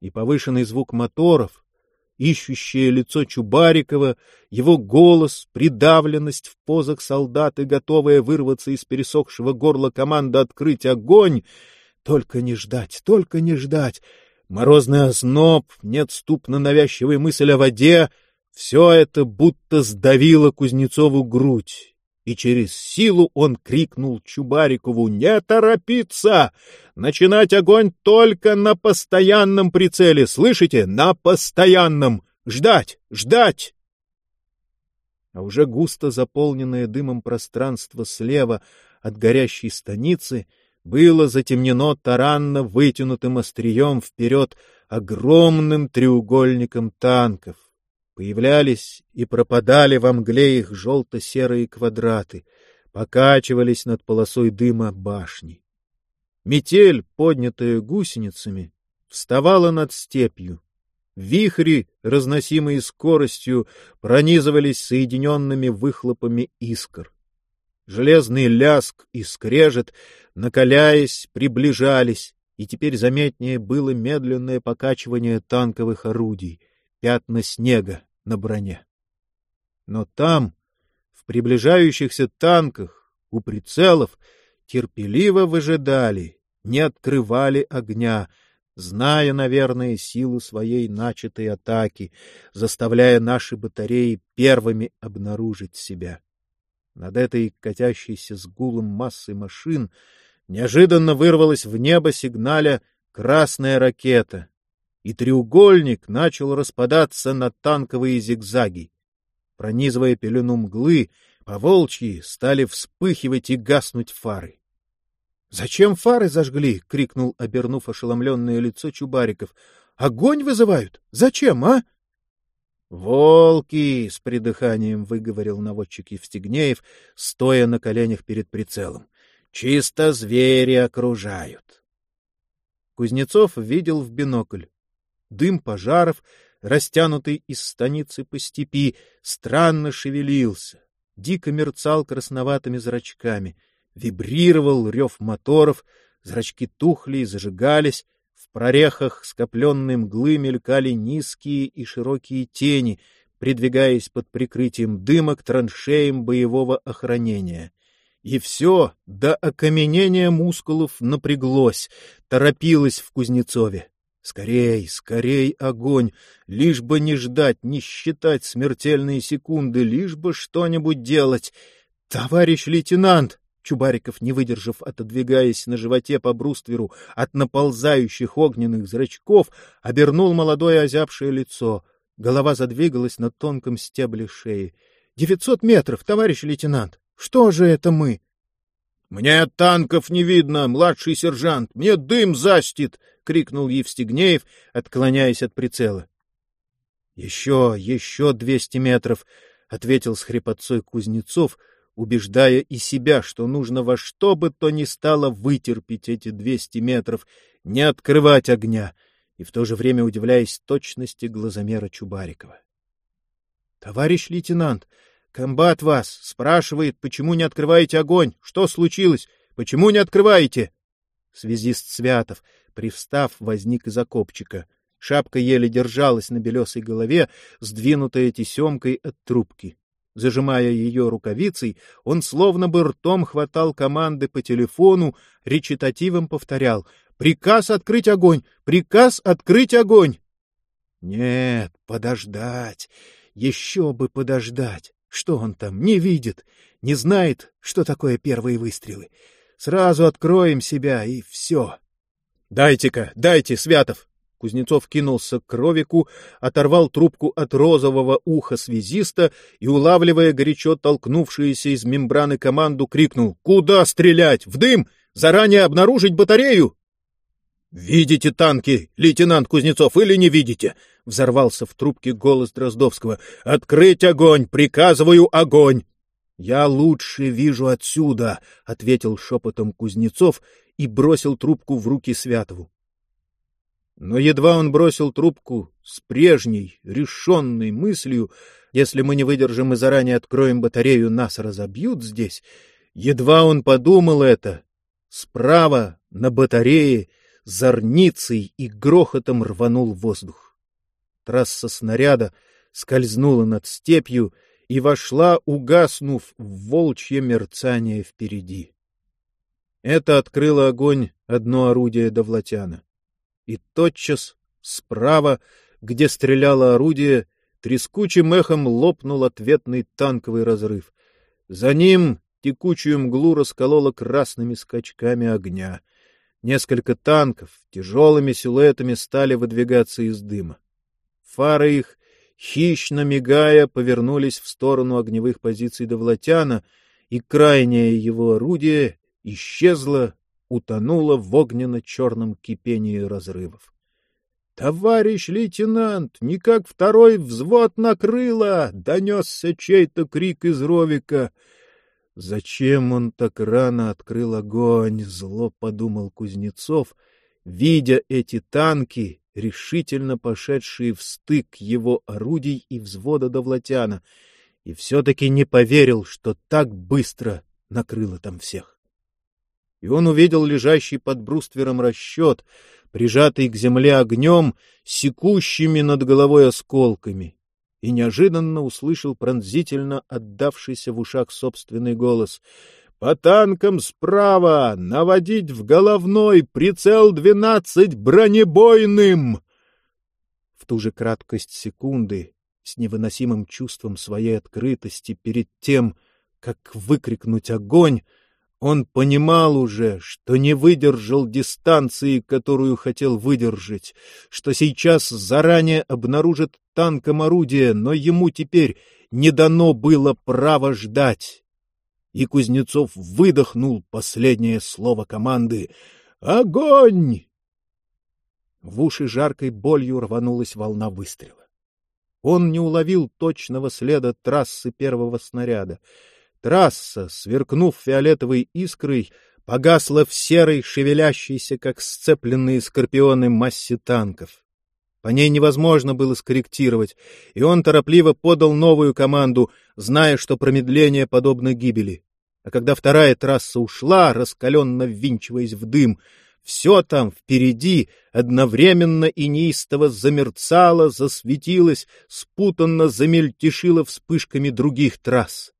И повышенный звук моторов — ищущее лицо Чубарикова, его голос, придавленность в позах солдаты, готовая вырваться из пересохшего горла команда открыть огонь. Только не ждать, только не ждать. Морозный озноб, неотступно навязчивая мысль о воде — все это будто сдавило Кузнецову грудь и через силу он крикнул Чубарикову «Не торопиться! Начинать огонь только на постоянном прицеле! Слышите? На постоянном! Ждать! Ждать!» А уже густо заполненное дымом пространство слева от горящей станицы было затемнено таранно вытянутым острием вперед огромным треугольником танков. Появлялись и пропадали во мгле их желто-серые квадраты, покачивались над полосой дыма башни. Метель, поднятая гусеницами, вставала над степью. Вихри, разносимые скоростью, пронизывались соединенными выхлопами искр. Железный ляск и скрежет, накаляясь, приближались, и теперь заметнее было медленное покачивание танковых орудий — пятна снега на броне. Но там, в приближающихся танках, у прицелов, терпеливо выжидали, не открывали огня, зная, наверное, силу своей начатой атаки, заставляя наши батареи первыми обнаружить себя. Над этой катящейся с гулом массой машин неожиданно вырвалась в небо сигналя красная ракета, и треугольник начал распадаться на танковые зигзаги. Пронизывая пелену мглы, по волчьи стали вспыхивать и гаснуть фары. — Зачем фары зажгли? — крикнул, обернув ошеломленное лицо Чубариков. — Огонь вызывают? Зачем, а? — Волки! — с придыханием выговорил наводчик Евстигнеев, стоя на коленях перед прицелом. — Чисто звери окружают. Кузнецов видел в бинокль. Дым пожаров, растянутый из станицы по степи, странно шевелился, дико мерцал красноватыми зрачками, вибрировал рев моторов, зрачки тухли и зажигались, в прорехах скопленной мглы мелькали низкие и широкие тени, придвигаясь под прикрытием дыма к траншеям боевого охранения. И все до окаменения мускулов напряглось, торопилось в Кузнецове. Скорей, скорей огонь, лишь бы не ждать, не считать смертельные секунды, лишь бы что-нибудь делать. Товарищ лейтенант! Чубариков, не выдержав, отодвигаясь на животе по брустверу от наползающих огненных зрачков, обернул молодое озябшее лицо. Голова задвигалась на тонком стебле шеи. — Девятьсот метров, товарищ лейтенант! Что же это мы? Мне танков не видно, младший сержант, мне дым застит! — крикнул Евстигнеев, отклоняясь от прицела. — Еще, еще двести метров! — ответил с хрипотцой Кузнецов, убеждая и себя, что нужно во что бы то ни стало вытерпеть эти двести метров, не открывать огня, и в то же время удивляясь точности глазомера Чубарикова. — Товарищ лейтенант, комбат вас спрашивает, почему не открываете огонь? Что случилось? Почему не открываете? Связист Святов, привстав, возник из окопчика. Шапка еле держалась на белесой голове, сдвинутая тесемкой от трубки. Зажимая ее рукавицей, он словно бы ртом хватал команды по телефону, речитативом повторял «Приказ открыть огонь! Приказ открыть огонь!» Нет, подождать, еще бы подождать. Что он там, не видит, не знает, что такое первые выстрелы. Сразу откроем себя, и все. — Дайте-ка, дайте, Святов! Кузнецов кинулся к Ровику, оторвал трубку от розового уха связиста и, улавливая горячо толкнувшуюся из мембраны команду, крикнул «Куда стрелять? В дым! Заранее обнаружить батарею!» «Видите танки, лейтенант Кузнецов, или не видите?» — взорвался в трубке голос Дроздовского. «Открыть огонь! Приказываю огонь!» «Я лучше вижу отсюда», — ответил шепотом Кузнецов и бросил трубку в руки Святову. Но едва он бросил трубку с прежней, решенной мыслью, если мы не выдержим и заранее откроем батарею, нас разобьют здесь, едва он подумал это, справа на батарее — зорницей и грохотом рванул воздух. Трасса снаряда скользнула над степью и вошла, угаснув в волчье мерцание впереди. Это открыло огонь одно орудие Довлатяна. И тотчас справа, где стреляло орудие, трескучим эхом лопнул ответный танковый разрыв. За ним текучую мглу расколола красными скачками огня — Несколько танков тяжелыми силуэтами стали выдвигаться из дыма. Фары их, хищно мигая, повернулись в сторону огневых позиций Довлатяна, и крайнее его орудие исчезло, утонуло в огненно-черном кипении разрывов. — Товарищ лейтенант, никак второй взвод накрыло! — донесся чей-то крик из ровика — Зачем он так рано открыл огонь, зло подумал Кузнецов, видя эти танки, решительно пошедшие в стык его орудий и взвода Довлатяна, и все-таки не поверил, что так быстро накрыло там всех. И он увидел лежащий под бруствером расчет, прижатый к земле огнем, секущими над головой осколками, и неожиданно услышал пронзительно отдавшийся в ушах собственный голос. «По танкам справа! Наводить в головной! Прицел двенадцать бронебойным!» В ту же краткость секунды, с невыносимым чувством своей открытости перед тем, как выкрикнуть огонь, он понимал уже, что не выдержал дистанции, которую хотел выдержать, что сейчас заранее обнаружит танком орудие, но ему теперь не дано было право ждать. И Кузнецов выдохнул последнее слово команды «Огонь!». В уши жаркой болью рванулась волна выстрела. Он не уловил точного следа трассы первого снаряда — Трасса, сверкнув фиолетовой искрой, погасла в серой, шевелящейся, как сцепленные скорпионы, массе танков. По ней невозможно было скорректировать, и он торопливо подал новую команду, зная, что промедление подобно гибели. А когда вторая трасса ушла, раскаленно ввинчиваясь в дым, все там впереди одновременно и неистово замерцало, засветилось, спутанно замельтешило вспышками других трасс.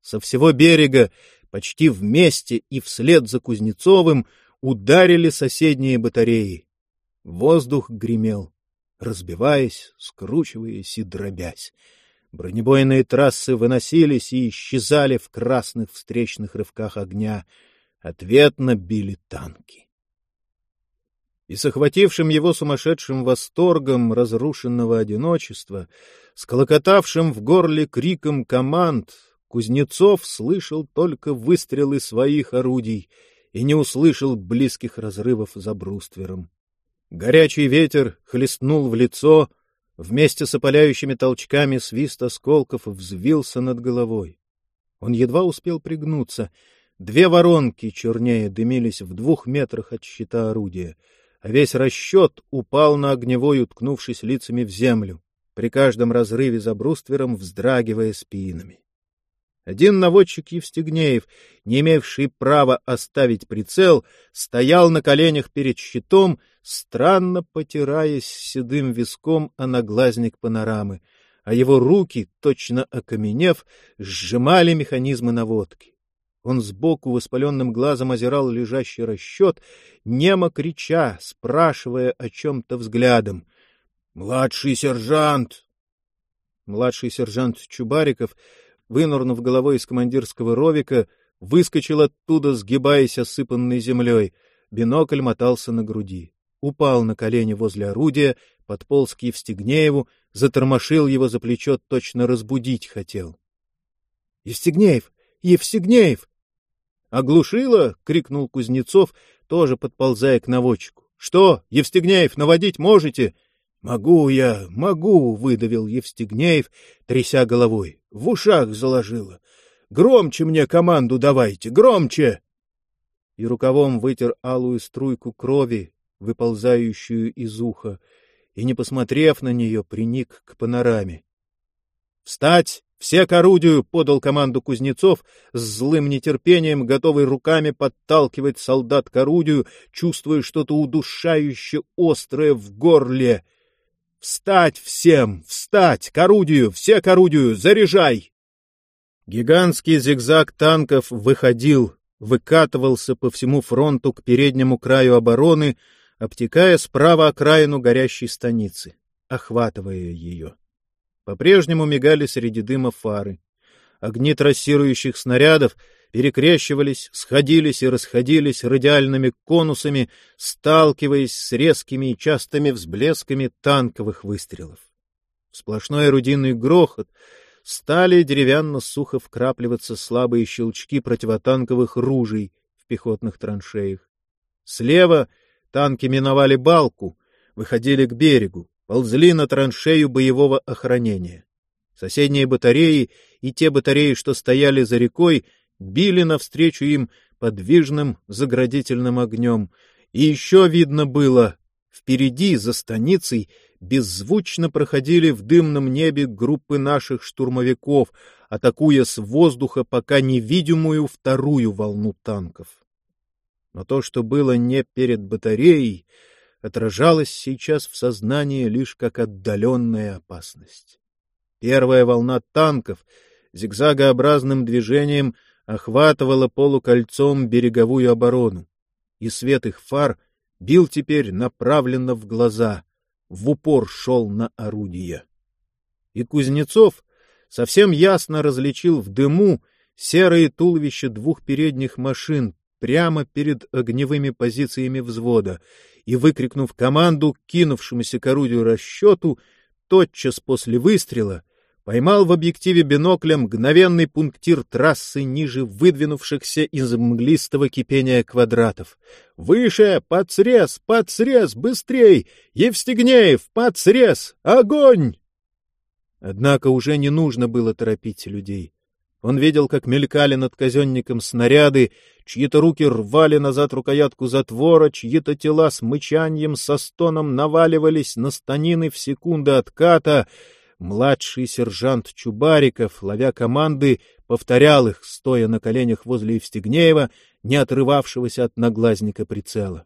Со всего берега, почти вместе и вслед за Кузнецовым, ударили соседние батареи. Воздух гремел, разбиваясь, скручиваясь и дробясь. Бронебойные трассы выносились и исчезали в красных встречных рывках огня. Ответно били танки. И с охватившим его сумасшедшим восторгом разрушенного одиночества, с колокотавшим в горле криком команд, Кузнецов слышал только выстрелы своих орудий и не услышал близких разрывов за бруствером. Горячий ветер хлестнул в лицо, вместе с опаляющими толчками свист осколков взвился над головой. Он едва успел пригнуться. Две воронки чернее дымились в двух метрах от щита орудия, а весь расчет упал на огневой, уткнувшись лицами в землю, при каждом разрыве за бруствером вздрагивая спинами. Один наводчик Евстигнеев, не имевший права оставить прицел, стоял на коленях перед щитом, странно потираясь седым виском о наглазник панорамы, а его руки, точно окаменев, сжимали механизмы наводки. Он сбоку воспаленным глазом озирал лежащий расчет, немо крича, спрашивая о чем-то взглядом. — Младший сержант! Младший сержант Чубариков, вынурнув головой из командирского ровика, выскочил оттуда, сгибаясь осыпанной землей. Бинокль мотался на груди. Упал на колени возле орудия, подполз к Евстигнееву, затормошил его за плечо, точно разбудить хотел. — Евстигнеев! Евстигнеев! «Оглушило!» — крикнул Кузнецов, тоже подползая к наводчику. «Что, Евстигнеев, наводить можете?» «Могу я, могу!» — выдавил Евстигнеев, тряся головой. «В ушах заложило. Громче мне команду давайте, громче!» И рукавом вытер алую струйку крови, выползающую из уха, и, не посмотрев на нее, приник к панораме. «Встать! Все к орудию!» — подал команду Кузнецов, с злым нетерпением, готовый руками подталкивать солдат к орудию, чувствуя что-то удушающе острое в горле. «Встать всем! Встать! К орудию! Все к орудию! Заряжай!» Гигантский зигзаг танков выходил, выкатывался по всему фронту к переднему краю обороны, обтекая справа окраину горящей станицы, охватывая ее. По-прежнему мигали среди дыма фары. Огни трассирующих снарядов перекрещивались, сходились и расходились радиальными конусами, сталкиваясь с резкими и частыми взблесками танковых выстрелов. В сплошной орудийный грохот стали деревянно-сухо вкрапливаться слабые щелчки противотанковых ружей в пехотных траншеях. Слева танки миновали балку, выходили к берегу ползли на траншею боевого охранения. Соседние батареи и те батареи, что стояли за рекой, били навстречу им подвижным заградительным огнем. И еще видно было, впереди, за станицей, беззвучно проходили в дымном небе группы наших штурмовиков, атакуя с воздуха пока невидимую вторую волну танков. Но то, что было не перед батареей, отражалось сейчас в сознании лишь как отдаленная опасность. Первая волна танков зигзагообразным движением охватывала полукольцом береговую оборону, и свет их фар бил теперь направленно в глаза, в упор шел на орудие. И Кузнецов совсем ясно различил в дыму серые туловища двух передних машин прямо перед огневыми позициями взвода и, выкрикнув команду, кинувшемуся к орудию расчету, тотчас после выстрела поймал в объективе бинокля мгновенный пунктир трассы ниже выдвинувшихся из мглистого кипения квадратов. «Выше! Под срез! Под срез! Быстрей! Евстигнеев! Под срез! Огонь!» Однако уже не нужно было торопить людей. Он видел, как мелькали над казенником снаряды, чьи-то руки рвали назад рукоятку затвора, чьи-то тела с мычанием, со стоном наваливались на станины в секунды отката. Младший сержант Чубариков, ловя команды, повторял их, стоя на коленях возле Евстигнеева, не отрывавшегося от наглазника прицела.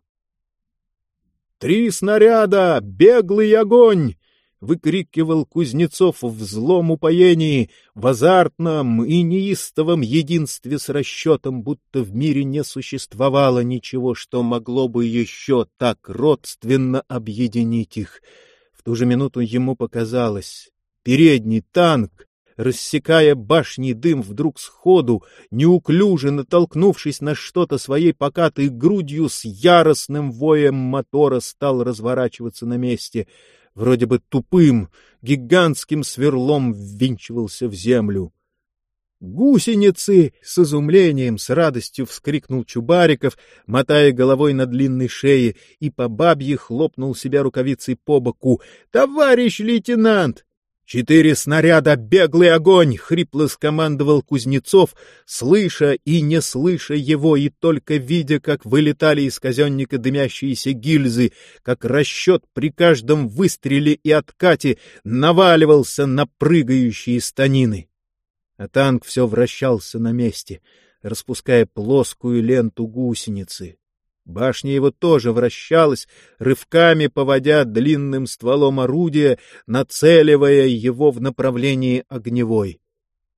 «Три снаряда! Беглый огонь! выкрикивал Кузнецов в злом упоении, в азартном и неистовом единстве с расчетом, будто в мире не существовало ничего, что могло бы еще так родственно объединить их. В ту же минуту ему показалось, передний танк, рассекая башни дым вдруг сходу, неуклюже натолкнувшись на что-то своей покатой грудью, с яростным воем мотора стал разворачиваться на месте — вроде бы тупым, гигантским сверлом ввинчивался в землю. Гусеницы! С изумлением, с радостью вскрикнул Чубариков, мотая головой на длинной шее, и по бабье хлопнул себя рукавицей по боку. Товарищ лейтенант! «Четыре снаряда! Беглый огонь!» — хрипло скомандовал Кузнецов, слыша и не слыша его, и только видя, как вылетали из казенника дымящиеся гильзы, как расчет при каждом выстреле и откате наваливался на прыгающие станины. А танк все вращался на месте, распуская плоскую ленту гусеницы. Башня его тоже вращалась, рывками поводя длинным стволом орудия, нацеливая его в направлении огневой.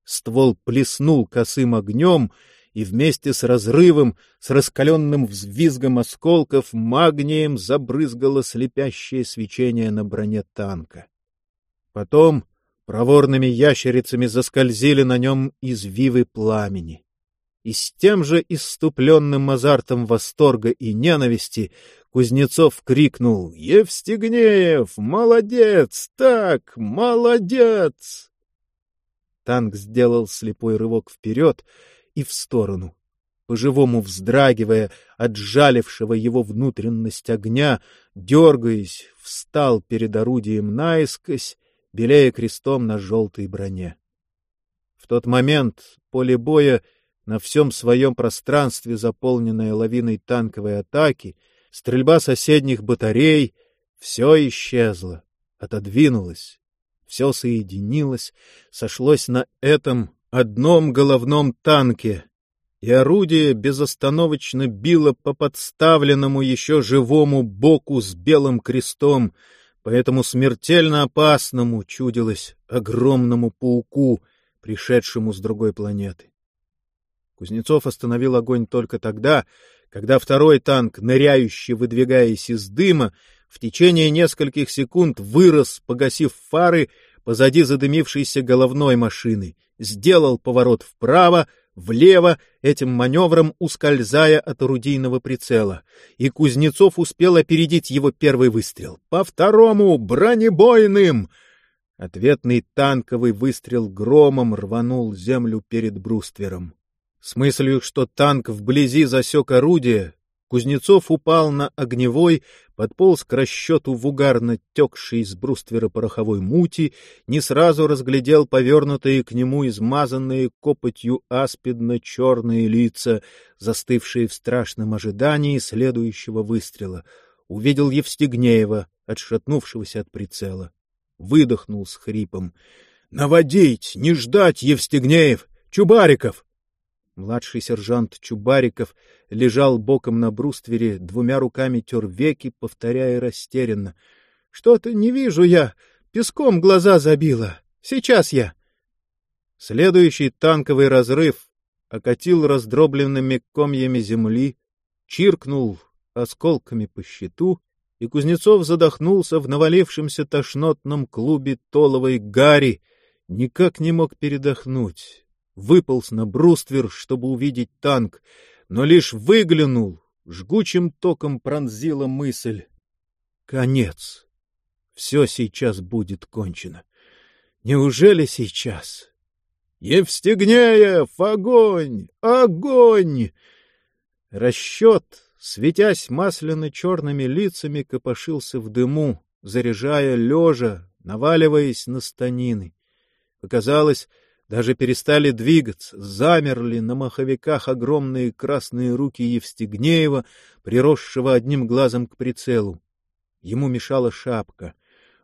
Ствол плеснул косым огнем, и вместе с разрывом, с раскаленным взвизгом осколков, магнием забрызгало слепящее свечение на броне танка. Потом проворными ящерицами заскользили на нем извивы пламени и с тем же иступленным азартом восторга и ненависти Кузнецов крикнул «Евстигнеев! Молодец! Так, молодец!» Танк сделал слепой рывок вперед и в сторону. По-живому вздрагивая от жалившего его внутренность огня, дергаясь, встал перед орудием наискось, белея крестом на желтой броне. В тот момент поле боя — на всем своем пространстве, заполненное лавиной танковой атаки, стрельба соседних батарей, все исчезло, отодвинулось, все соединилось, сошлось на этом одном головном танке, и орудие безостановочно било по подставленному еще живому боку с белым крестом, поэтому смертельно опасному чудилось огромному пауку, пришедшему с другой планеты. Кузнецов остановил огонь только тогда, когда второй танк, ныряющий, выдвигаясь из дыма, в течение нескольких секунд вырос, погасив фары позади задымившейся головной машины, сделал поворот вправо, влево, этим маневром ускользая от орудийного прицела, и Кузнецов успел опередить его первый выстрел. «По второму! Бронебойным!» Ответный танковый выстрел громом рванул землю перед бруствером. С мыслью, что танк вблизи засек орудие, Кузнецов упал на огневой, подполз к расчету в угарно текшей из бруствера пороховой мути, не сразу разглядел повернутые к нему измазанные копотью аспидно-черные лица, застывшие в страшном ожидании следующего выстрела. Увидел Евстигнеева, отшатнувшегося от прицела. Выдохнул с хрипом. — Наводить! Не ждать, Евстигнеев! Чубариков! Младший сержант Чубариков лежал боком на бруствере, двумя руками тер веки, повторяя растерянно. — Что-то не вижу я. Песком глаза забило. Сейчас я. Следующий танковый разрыв окатил раздробленными комьями земли, чиркнул осколками по щиту, и Кузнецов задохнулся в навалившемся тошнотном клубе толовой гари, никак не мог передохнуть выполз на бруствер, чтобы увидеть танк, но лишь выглянул, жгучим током пронзила мысль. Конец. Все сейчас будет кончено. Неужели сейчас? Евстигнеев, огонь! Огонь! Расчет, светясь масляно-черными лицами, копошился в дыму, заряжая лежа, наваливаясь на станины. Показалось, даже перестали двигаться, замерли на маховиках огромные красные руки Евстигнеева, приросшего одним глазом к прицелу. Ему мешала шапка.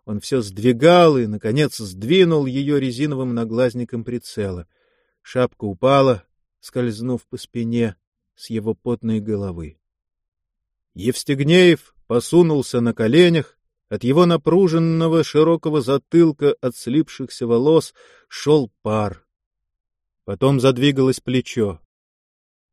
Он все сдвигал и, наконец, сдвинул ее резиновым наглазником прицела. Шапка упала, скользнув по спине с его потной головы. Евстигнеев посунулся на коленях, от его напруженного широкого затылка от слипшихся волос шел пар. Потом задвигалось плечо.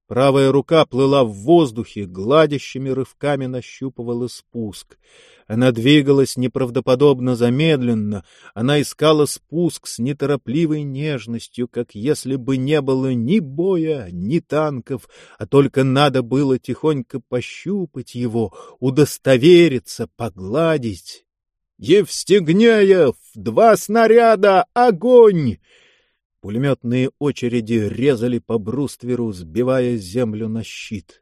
Правая рука плыла в воздухе, гладящими рывками нащупывала спуск. Она двигалась неправдоподобно замедленно, она искала спуск с неторопливой нежностью, как если бы не было ни боя, ни танков, а только надо было тихонько пощупать его, удостовериться, погладить. «Евстигнеев! Два снаряда! Огонь!» Пулеметные очереди резали по брустверу, сбивая землю на щит.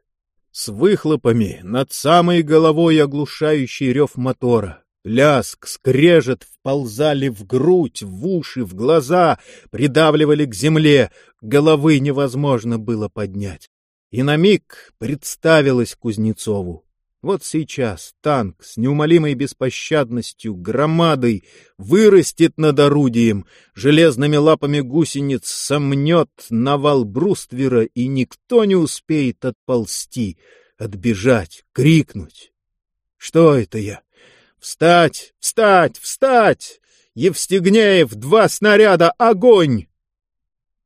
С выхлопами над самой головой оглушающий рев мотора. Ляск, скрежет вползали в грудь, в уши, в глаза, придавливали к земле, головы невозможно было поднять. И на миг представилось Кузнецову. Вот сейчас танк с неумолимой беспощадностью, громадой, вырастет над орудием, железными лапами гусениц сомнет навал бруствера, и никто не успеет отползти, отбежать, крикнуть. Что это я? Встать! Встать! Встать! Евстигнеев, два снаряда, огонь!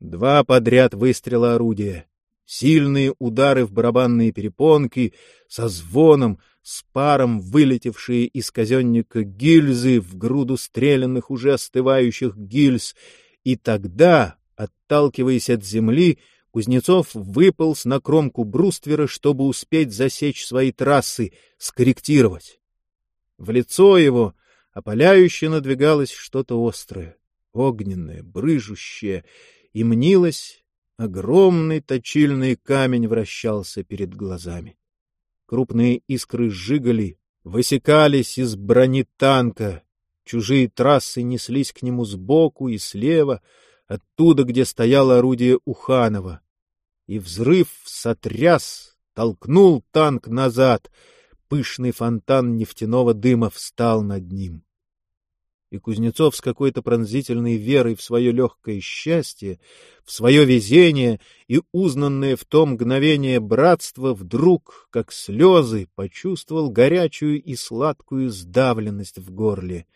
Два подряд выстрела орудия. Сильные удары в барабанные перепонки, со звоном, с паром вылетевшие из казенника гильзы в груду стрелянных уже остывающих гильз. И тогда, отталкиваясь от земли, Кузнецов выполз на кромку бруствера, чтобы успеть засечь свои трассы, скорректировать. В лицо его опаляюще надвигалось что-то острое, огненное, брыжущее, и мнилось, Огромный точильный камень вращался перед глазами. Крупные искры сжигали, высекались из брони танка. Чужие трассы неслись к нему сбоку и слева, оттуда, где стояло орудие Уханова. И взрыв сотряс, толкнул танк назад. Пышный фонтан нефтяного дыма встал над ним и Кузнецов с какой-то пронзительной верой в свое легкое счастье, в свое везение и узнанное в том мгновение братство вдруг, как слезы, почувствовал горячую и сладкую сдавленность в горле.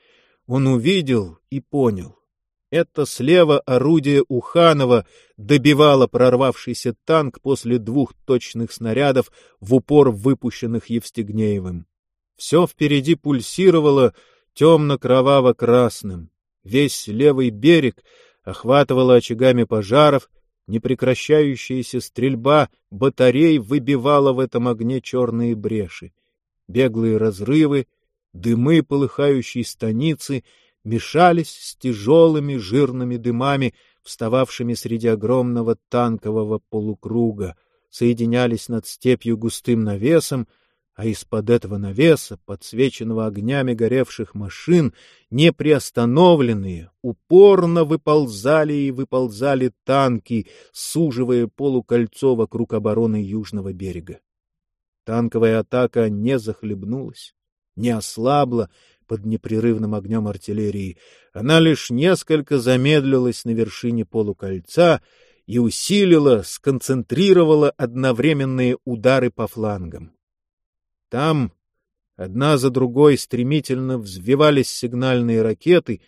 Он увидел и понял. Это слева орудие Уханова добивало прорвавшийся танк после двух точных снарядов в упор выпущенных Евстигнеевым. Все впереди пульсировало, темно-кроваво-красным. Весь левый берег охватывала очагами пожаров, непрекращающаяся стрельба батарей выбивала в этом огне черные бреши. Беглые разрывы, дымы полыхающей станицы мешались с тяжелыми жирными дымами, встававшими среди огромного танкового полукруга, соединялись над степью густым навесом, а из-под этого навеса, подсвеченного огнями горевших машин, неприостановленные, упорно выползали и выползали танки, суживая полукольцо вокруг обороны южного берега. Танковая атака не захлебнулась, не ослабла под непрерывным огнем артиллерии, она лишь несколько замедлилась на вершине полукольца и усилила, сконцентрировала одновременные удары по флангам. Там одна за другой стремительно взвивались сигнальные ракеты,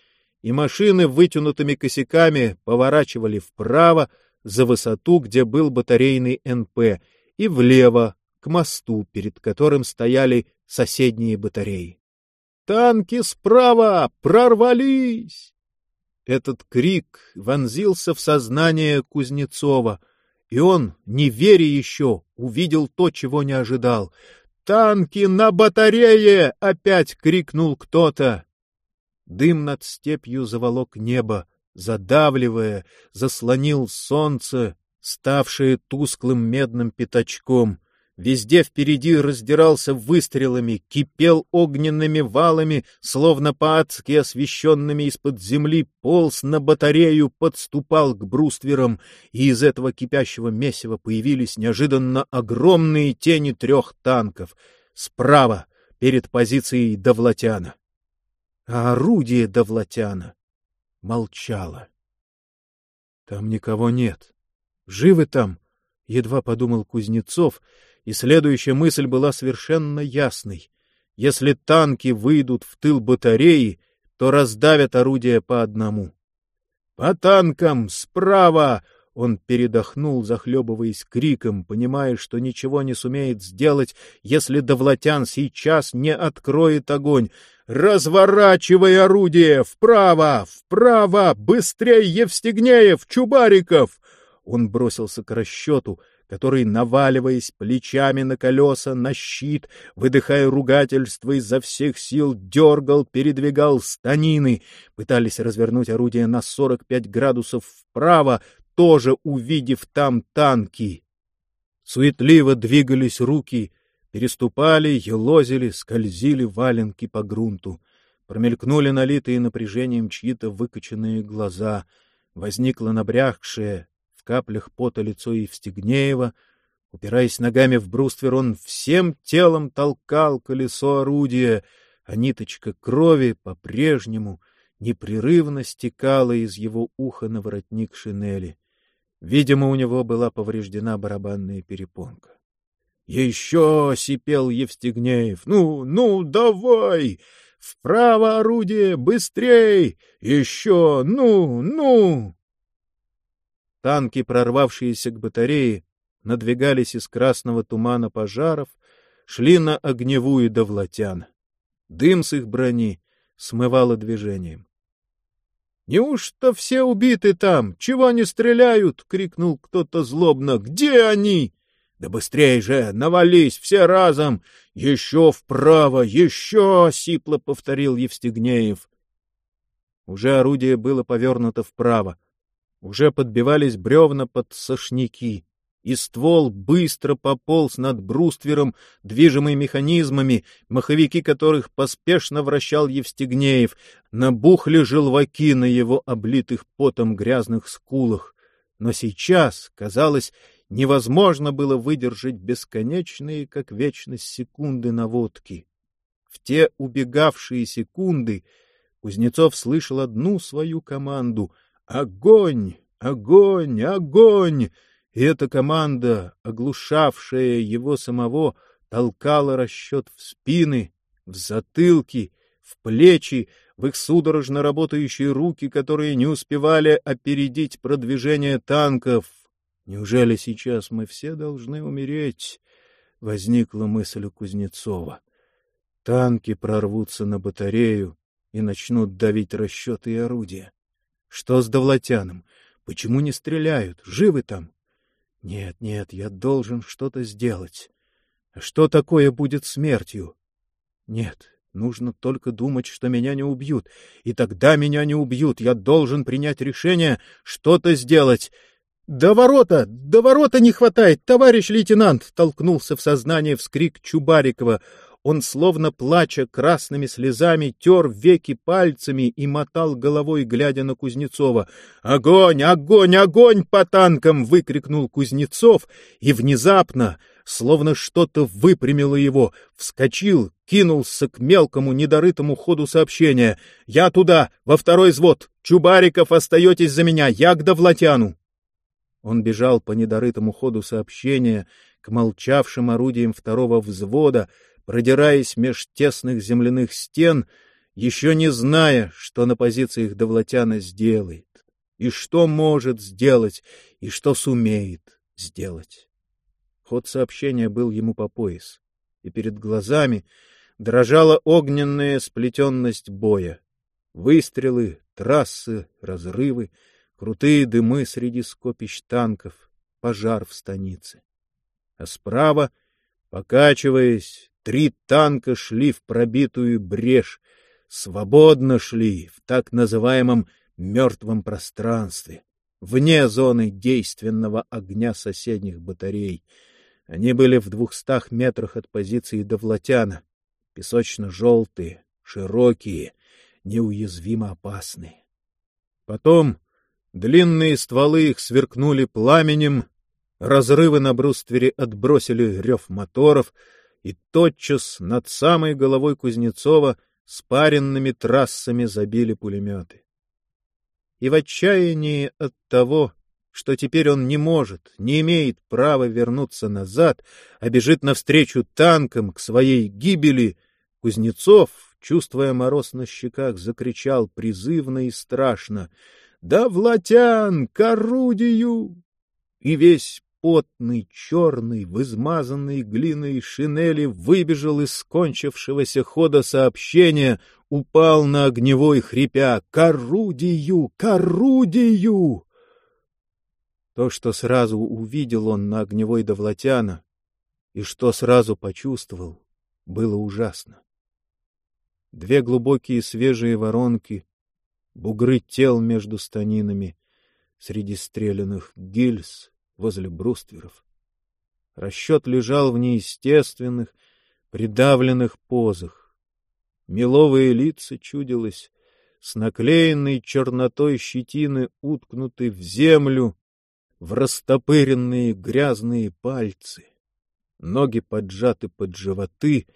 и машины вытянутыми косяками поворачивали вправо за высоту, где был батарейный НП, и влево к мосту, перед которым стояли соседние батареи. «Танки справа! Прорвались!» Этот крик вонзился в сознание Кузнецова, и он, не веря еще, увидел то, чего не ожидал — «Танки на батарее!» — опять крикнул кто-то. Дым над степью заволок небо, задавливая, заслонил солнце, ставшее тусклым медным пятачком. Везде впереди раздирался выстрелами, кипел огненными валами, словно по-адски освещенными из-под земли, полз на батарею, подступал к брустверам, и из этого кипящего месива появились неожиданно огромные тени трех танков. Справа, перед позицией Довлатяна. А орудие Довлатяна молчало. Там никого нет. Живы там, едва подумал Кузнецов, — и следующая мысль была совершенно ясной. Если танки выйдут в тыл батареи, то раздавят орудия по одному. «По танкам! Справа!» Он передохнул, захлебываясь криком, понимая, что ничего не сумеет сделать, если Довлатян сейчас не откроет огонь. «Разворачивай орудие! Вправо! Вправо! Быстрей, Евстигнеев! Чубариков!» Он бросился к расчету, который, наваливаясь плечами на колеса, на щит, выдыхая ругательство изо всех сил, дергал, передвигал станины, пытались развернуть орудие на 45 градусов вправо, тоже увидев там танки. Суетливо двигались руки, переступали, елозили, скользили валенки по грунту. Промелькнули налитые напряжением чьи-то выкоченные глаза. Возникло набрякшее в каплях пота лицо Евстигнеева. Упираясь ногами в бруствер, он всем телом толкал колесо орудия, а ниточка крови по-прежнему непрерывно стекала из его уха на воротник шинели. Видимо, у него была повреждена барабанная перепонка. — Еще! — сипел Евстигнеев. — Ну, ну, давай! Вправо орудие! Быстрей! Еще! Ну, ну!» Танки, прорвавшиеся к батарее, надвигались из красного тумана пожаров, шли на огневую довлатян. Дым с их брони смывало движением. «Неужто все убиты там? Чего они стреляют?» — крикнул кто-то злобно. «Где они?» Да быстрей же, навались все разом! Еще вправо, еще! — сипло повторил Евстигнеев. Уже орудие было повернуто вправо. Уже подбивались бревна под сошники, и ствол быстро пополз над бруствером, движимый механизмами, маховики которых поспешно вращал Евстигнеев, набухли желваки на его облитых потом грязных скулах. Но сейчас, казалось, невозможно было выдержать бесконечные, как вечность, секунды наводки. В те убегавшие секунды Кузнецов слышал одну свою команду — «Огонь! Огонь! Огонь!» И эта команда, оглушавшая его самого, толкала расчет в спины, в затылки, в плечи, в их судорожно работающие руки, которые не успевали опередить продвижение танков, Неужели сейчас мы все должны умереть? Возникла мысль у Кузнецова. Танки прорвутся на батарею и начнут давить расчеты и орудия. Что с Довлатяном? Почему не стреляют? Живы там? Нет, нет, я должен что-то сделать. А что такое будет смертью? Нет, нужно только думать, что меня не убьют. И тогда меня не убьют. Я должен принять решение что-то сделать. «До ворота! До ворота не хватает, товарищ лейтенант!» — толкнулся в сознание вскрик Чубарикова. Он, словно плача красными слезами, тер веки пальцами и мотал головой, глядя на Кузнецова. «Огонь! Огонь! Огонь по танкам!» — выкрикнул Кузнецов, и внезапно, словно что-то выпрямило его, вскочил, кинулся к мелкому недорытому ходу сообщения. «Я туда, во второй взвод! Чубариков, остаетесь за меня! Я к Довлатяну!» Он бежал по недорытому ходу сообщения к молчавшим орудиям второго взвода, продираясь меж тесных земляных стен, еще не зная, что на позициях Довлатяна сделает, и что может сделать, и что сумеет сделать. Ход сообщения был ему по пояс, и перед глазами дрожала огненная сплетенность боя. Выстрелы, трассы, разрывы — крутые дымы среди скопищ танков, пожар в станице. А справа, покачиваясь, три танка шли в пробитую брешь, свободно шли в так называемом мертвом пространстве, вне зоны действенного огня соседних батарей. Они были в двухстах метрах от позиции Довлатяна, песочно-желтые, широкие, неуязвимо опасные. Потом Длинные стволы их сверкнули пламенем, разрывы на бруствере отбросили рев моторов, и тотчас над самой головой Кузнецова спаренными трассами забили пулеметы. И в отчаянии от того, что теперь он не может, не имеет права вернуться назад, а бежит навстречу танкам к своей гибели, Кузнецов, чувствуя мороз на щеках, закричал призывно и страшно — да влатян к орудию! И весь потный, черный, в измазанной глиной шинели выбежал из кончившегося хода сообщения, упал на огневой, хрипя «К орудию! К орудию!» То, что сразу увидел он на огневой Довлатяна, и что сразу почувствовал, было ужасно. Две глубокие свежие воронки, бугры тел между станинами, среди стрелянных гильз возле брустверов. Расчет лежал в неестественных, придавленных позах. Меловые лица чудилось, с наклеенной чернотой щетины уткнуты в землю, в растопыренные грязные пальцы. Ноги поджаты под животы,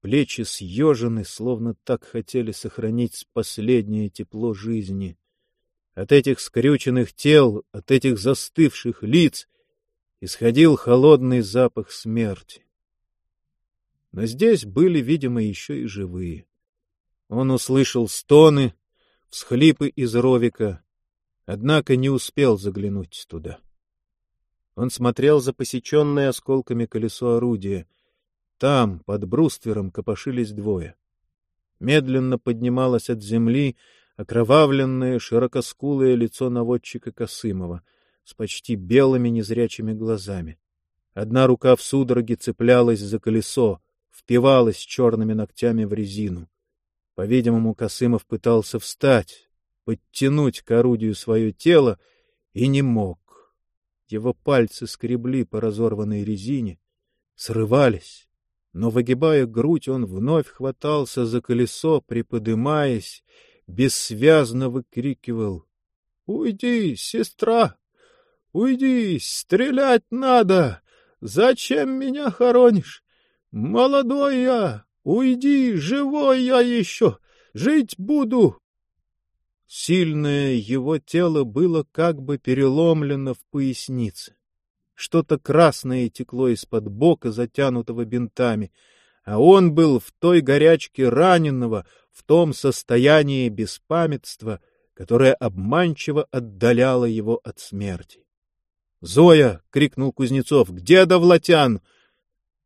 плечи съежены, словно так хотели сохранить последнее тепло жизни. От этих скрюченных тел, от этих застывших лиц исходил холодный запах смерти. Но здесь были, видимо, еще и живые. Он услышал стоны, всхлипы из ровика, однако не успел заглянуть туда. Он смотрел за посеченное осколками колесо орудия. Там, под бруствером, копошились двое. Медленно поднималось от земли окровавленное, широкоскулое лицо наводчика Косымова с почти белыми незрячими глазами. Одна рука в судороге цеплялась за колесо, впивалась черными ногтями в резину. По-видимому, Косымов пытался встать, подтянуть к орудию свое тело и не мог. Его пальцы скребли по разорванной резине, срывались, но, выгибая грудь, он вновь хватался за колесо, приподымаясь, бессвязно выкрикивал «Уйди, сестра! Уйди! Стрелять надо! Зачем меня хоронишь? Молодой я! Уйди, живой я еще! Жить буду!» Сильное его тело было как бы переломлено в пояснице. Что-то красное текло из-под бока, затянутого бинтами, а он был в той горячке раненого, в том состоянии беспамятства, которое обманчиво отдаляло его от смерти. «Зоя!» — крикнул Кузнецов. «Где Довлатян?»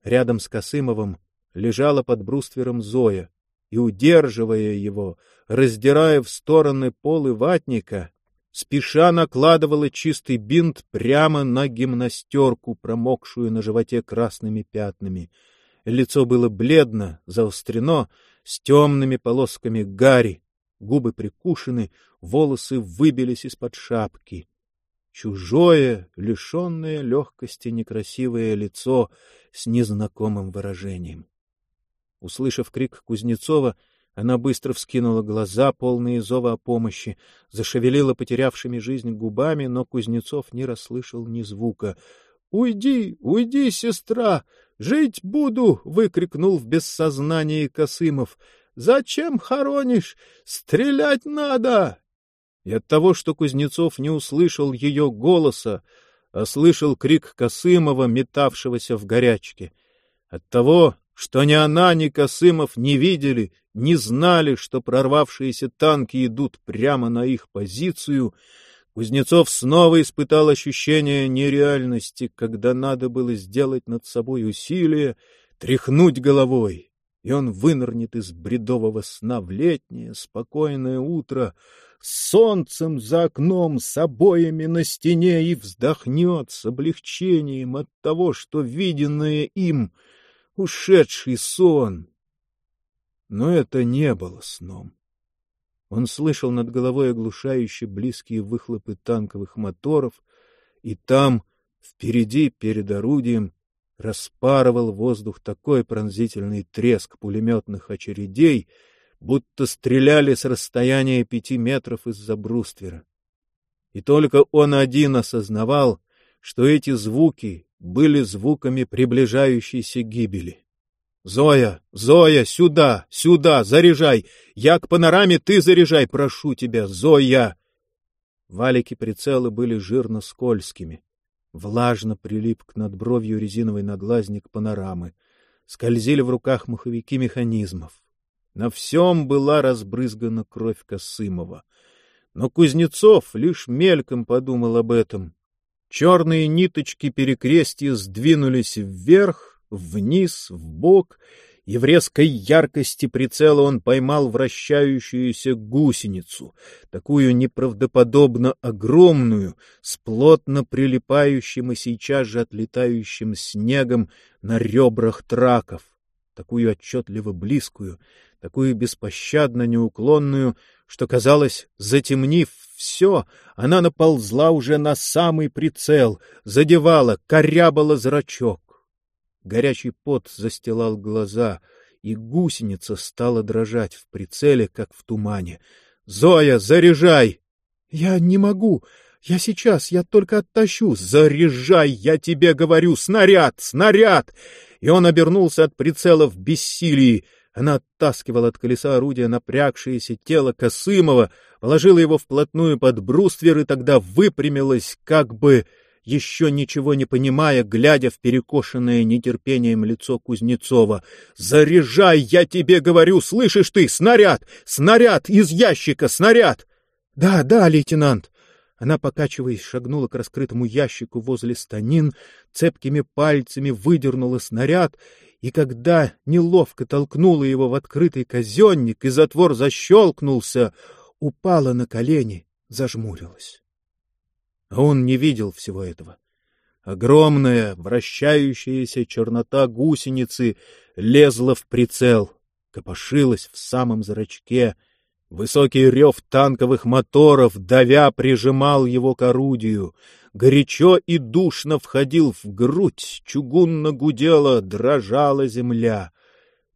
Рядом с Косымовым лежала под бруствером Зоя, и, удерживая его, раздирая в стороны полы ватника, спеша накладывала чистый бинт прямо на гимнастерку, промокшую на животе красными пятнами. Лицо было бледно, заострено, с темными полосками гари, губы прикушены, волосы выбились из-под шапки. Чужое, лишенное легкости некрасивое лицо с незнакомым выражением. Услышав крик Кузнецова, она быстро вскинула глаза, полные зова о помощи, зашевелила потерявшими жизнь губами, но Кузнецов не расслышал ни звука. — Уйди, уйди, сестра! Жить буду! — выкрикнул в бессознании Косымов. — Зачем хоронишь? Стрелять надо! И от того, что Кузнецов не услышал ее голоса, а слышал крик Косымова, метавшегося в горячке, от того, что ни она, ни Косымов не видели, не знали, что прорвавшиеся танки идут прямо на их позицию, Кузнецов снова испытал ощущение нереальности, когда надо было сделать над собой усилие, тряхнуть головой, и он вынырнет из бредового сна в летнее спокойное утро с солнцем за окном, с обоями на стене и вздохнет с облегчением от того, что виденное им — ушедший сон. Но это не было сном. Он слышал над головой оглушающие близкие выхлопы танковых моторов, и там, впереди, перед орудием, распарывал воздух такой пронзительный треск пулеметных очередей, будто стреляли с расстояния пяти метров из-за бруствера. И только он один осознавал, что эти звуки были звуками приближающейся гибели. «Зоя! Зоя! Сюда! Сюда! Заряжай! Я к панораме, ты заряжай! Прошу тебя! Зоя!» Валики прицелы были жирно-скользкими. Влажно прилип к надбровью резиновый наглазник панорамы. Скользили в руках маховики механизмов. На всем была разбрызгана кровь Косымова. Но Кузнецов лишь мельком подумал об этом Черные ниточки перекрестья сдвинулись вверх, вниз, вбок, и в резкой яркости прицела он поймал вращающуюся гусеницу, такую неправдоподобно огромную, с плотно прилипающим и сейчас же отлетающим снегом на ребрах траков, такую отчетливо близкую, такую беспощадно неуклонную, что, казалось, затемнив все, она наползла уже на самый прицел, задевала, корябала зрачок. Горячий пот застилал глаза, и гусеница стала дрожать в прицеле, как в тумане. — Зоя, заряжай! — Я не могу! Я сейчас, я только оттащу! Заряжай, я тебе говорю! Снаряд! Снаряд! И он обернулся от прицела в бессилии. Она оттаскивала от колеса орудия напрягшееся тело Косымова, положила его вплотную под бруствер и тогда выпрямилась, как бы еще ничего не понимая, глядя в перекошенное нетерпением лицо Кузнецова. «Заряжай, я тебе говорю, слышишь ты, снаряд! Снаряд! Из ящика, снаряд!» «Да, да, лейтенант!» Она, покачиваясь, шагнула к раскрытому ящику возле станин, цепкими пальцами выдернула снаряд, и когда неловко толкнула его в открытый казенник, и затвор защелкнулся, упала на колени, зажмурилась. А он не видел всего этого. Огромная, вращающаяся чернота гусеницы лезла в прицел, копошилась в самом зрачке. Высокий рев танковых моторов, давя, прижимал его к орудию. Горячо и душно входил в грудь, чугунно гудела, дрожала земля.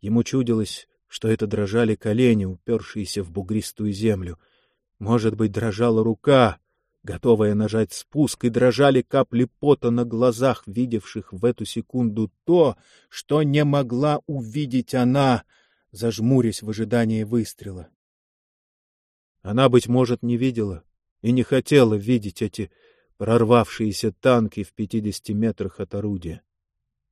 Ему чудилось, что это дрожали колени, упершиеся в бугристую землю. Может быть, дрожала рука, готовая нажать спуск, и дрожали капли пота на глазах, видевших в эту секунду то, что не могла увидеть она, зажмурясь в ожидании выстрела. Она, быть может, не видела и не хотела видеть эти прорвавшиеся танки в пятидесяти метрах от орудия.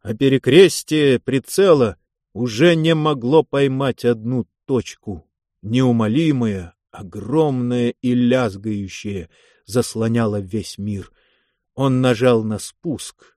А перекрестие прицела уже не могло поймать одну точку, неумолимое, огромное и лязгающее, заслоняло весь мир. Он нажал на спуск,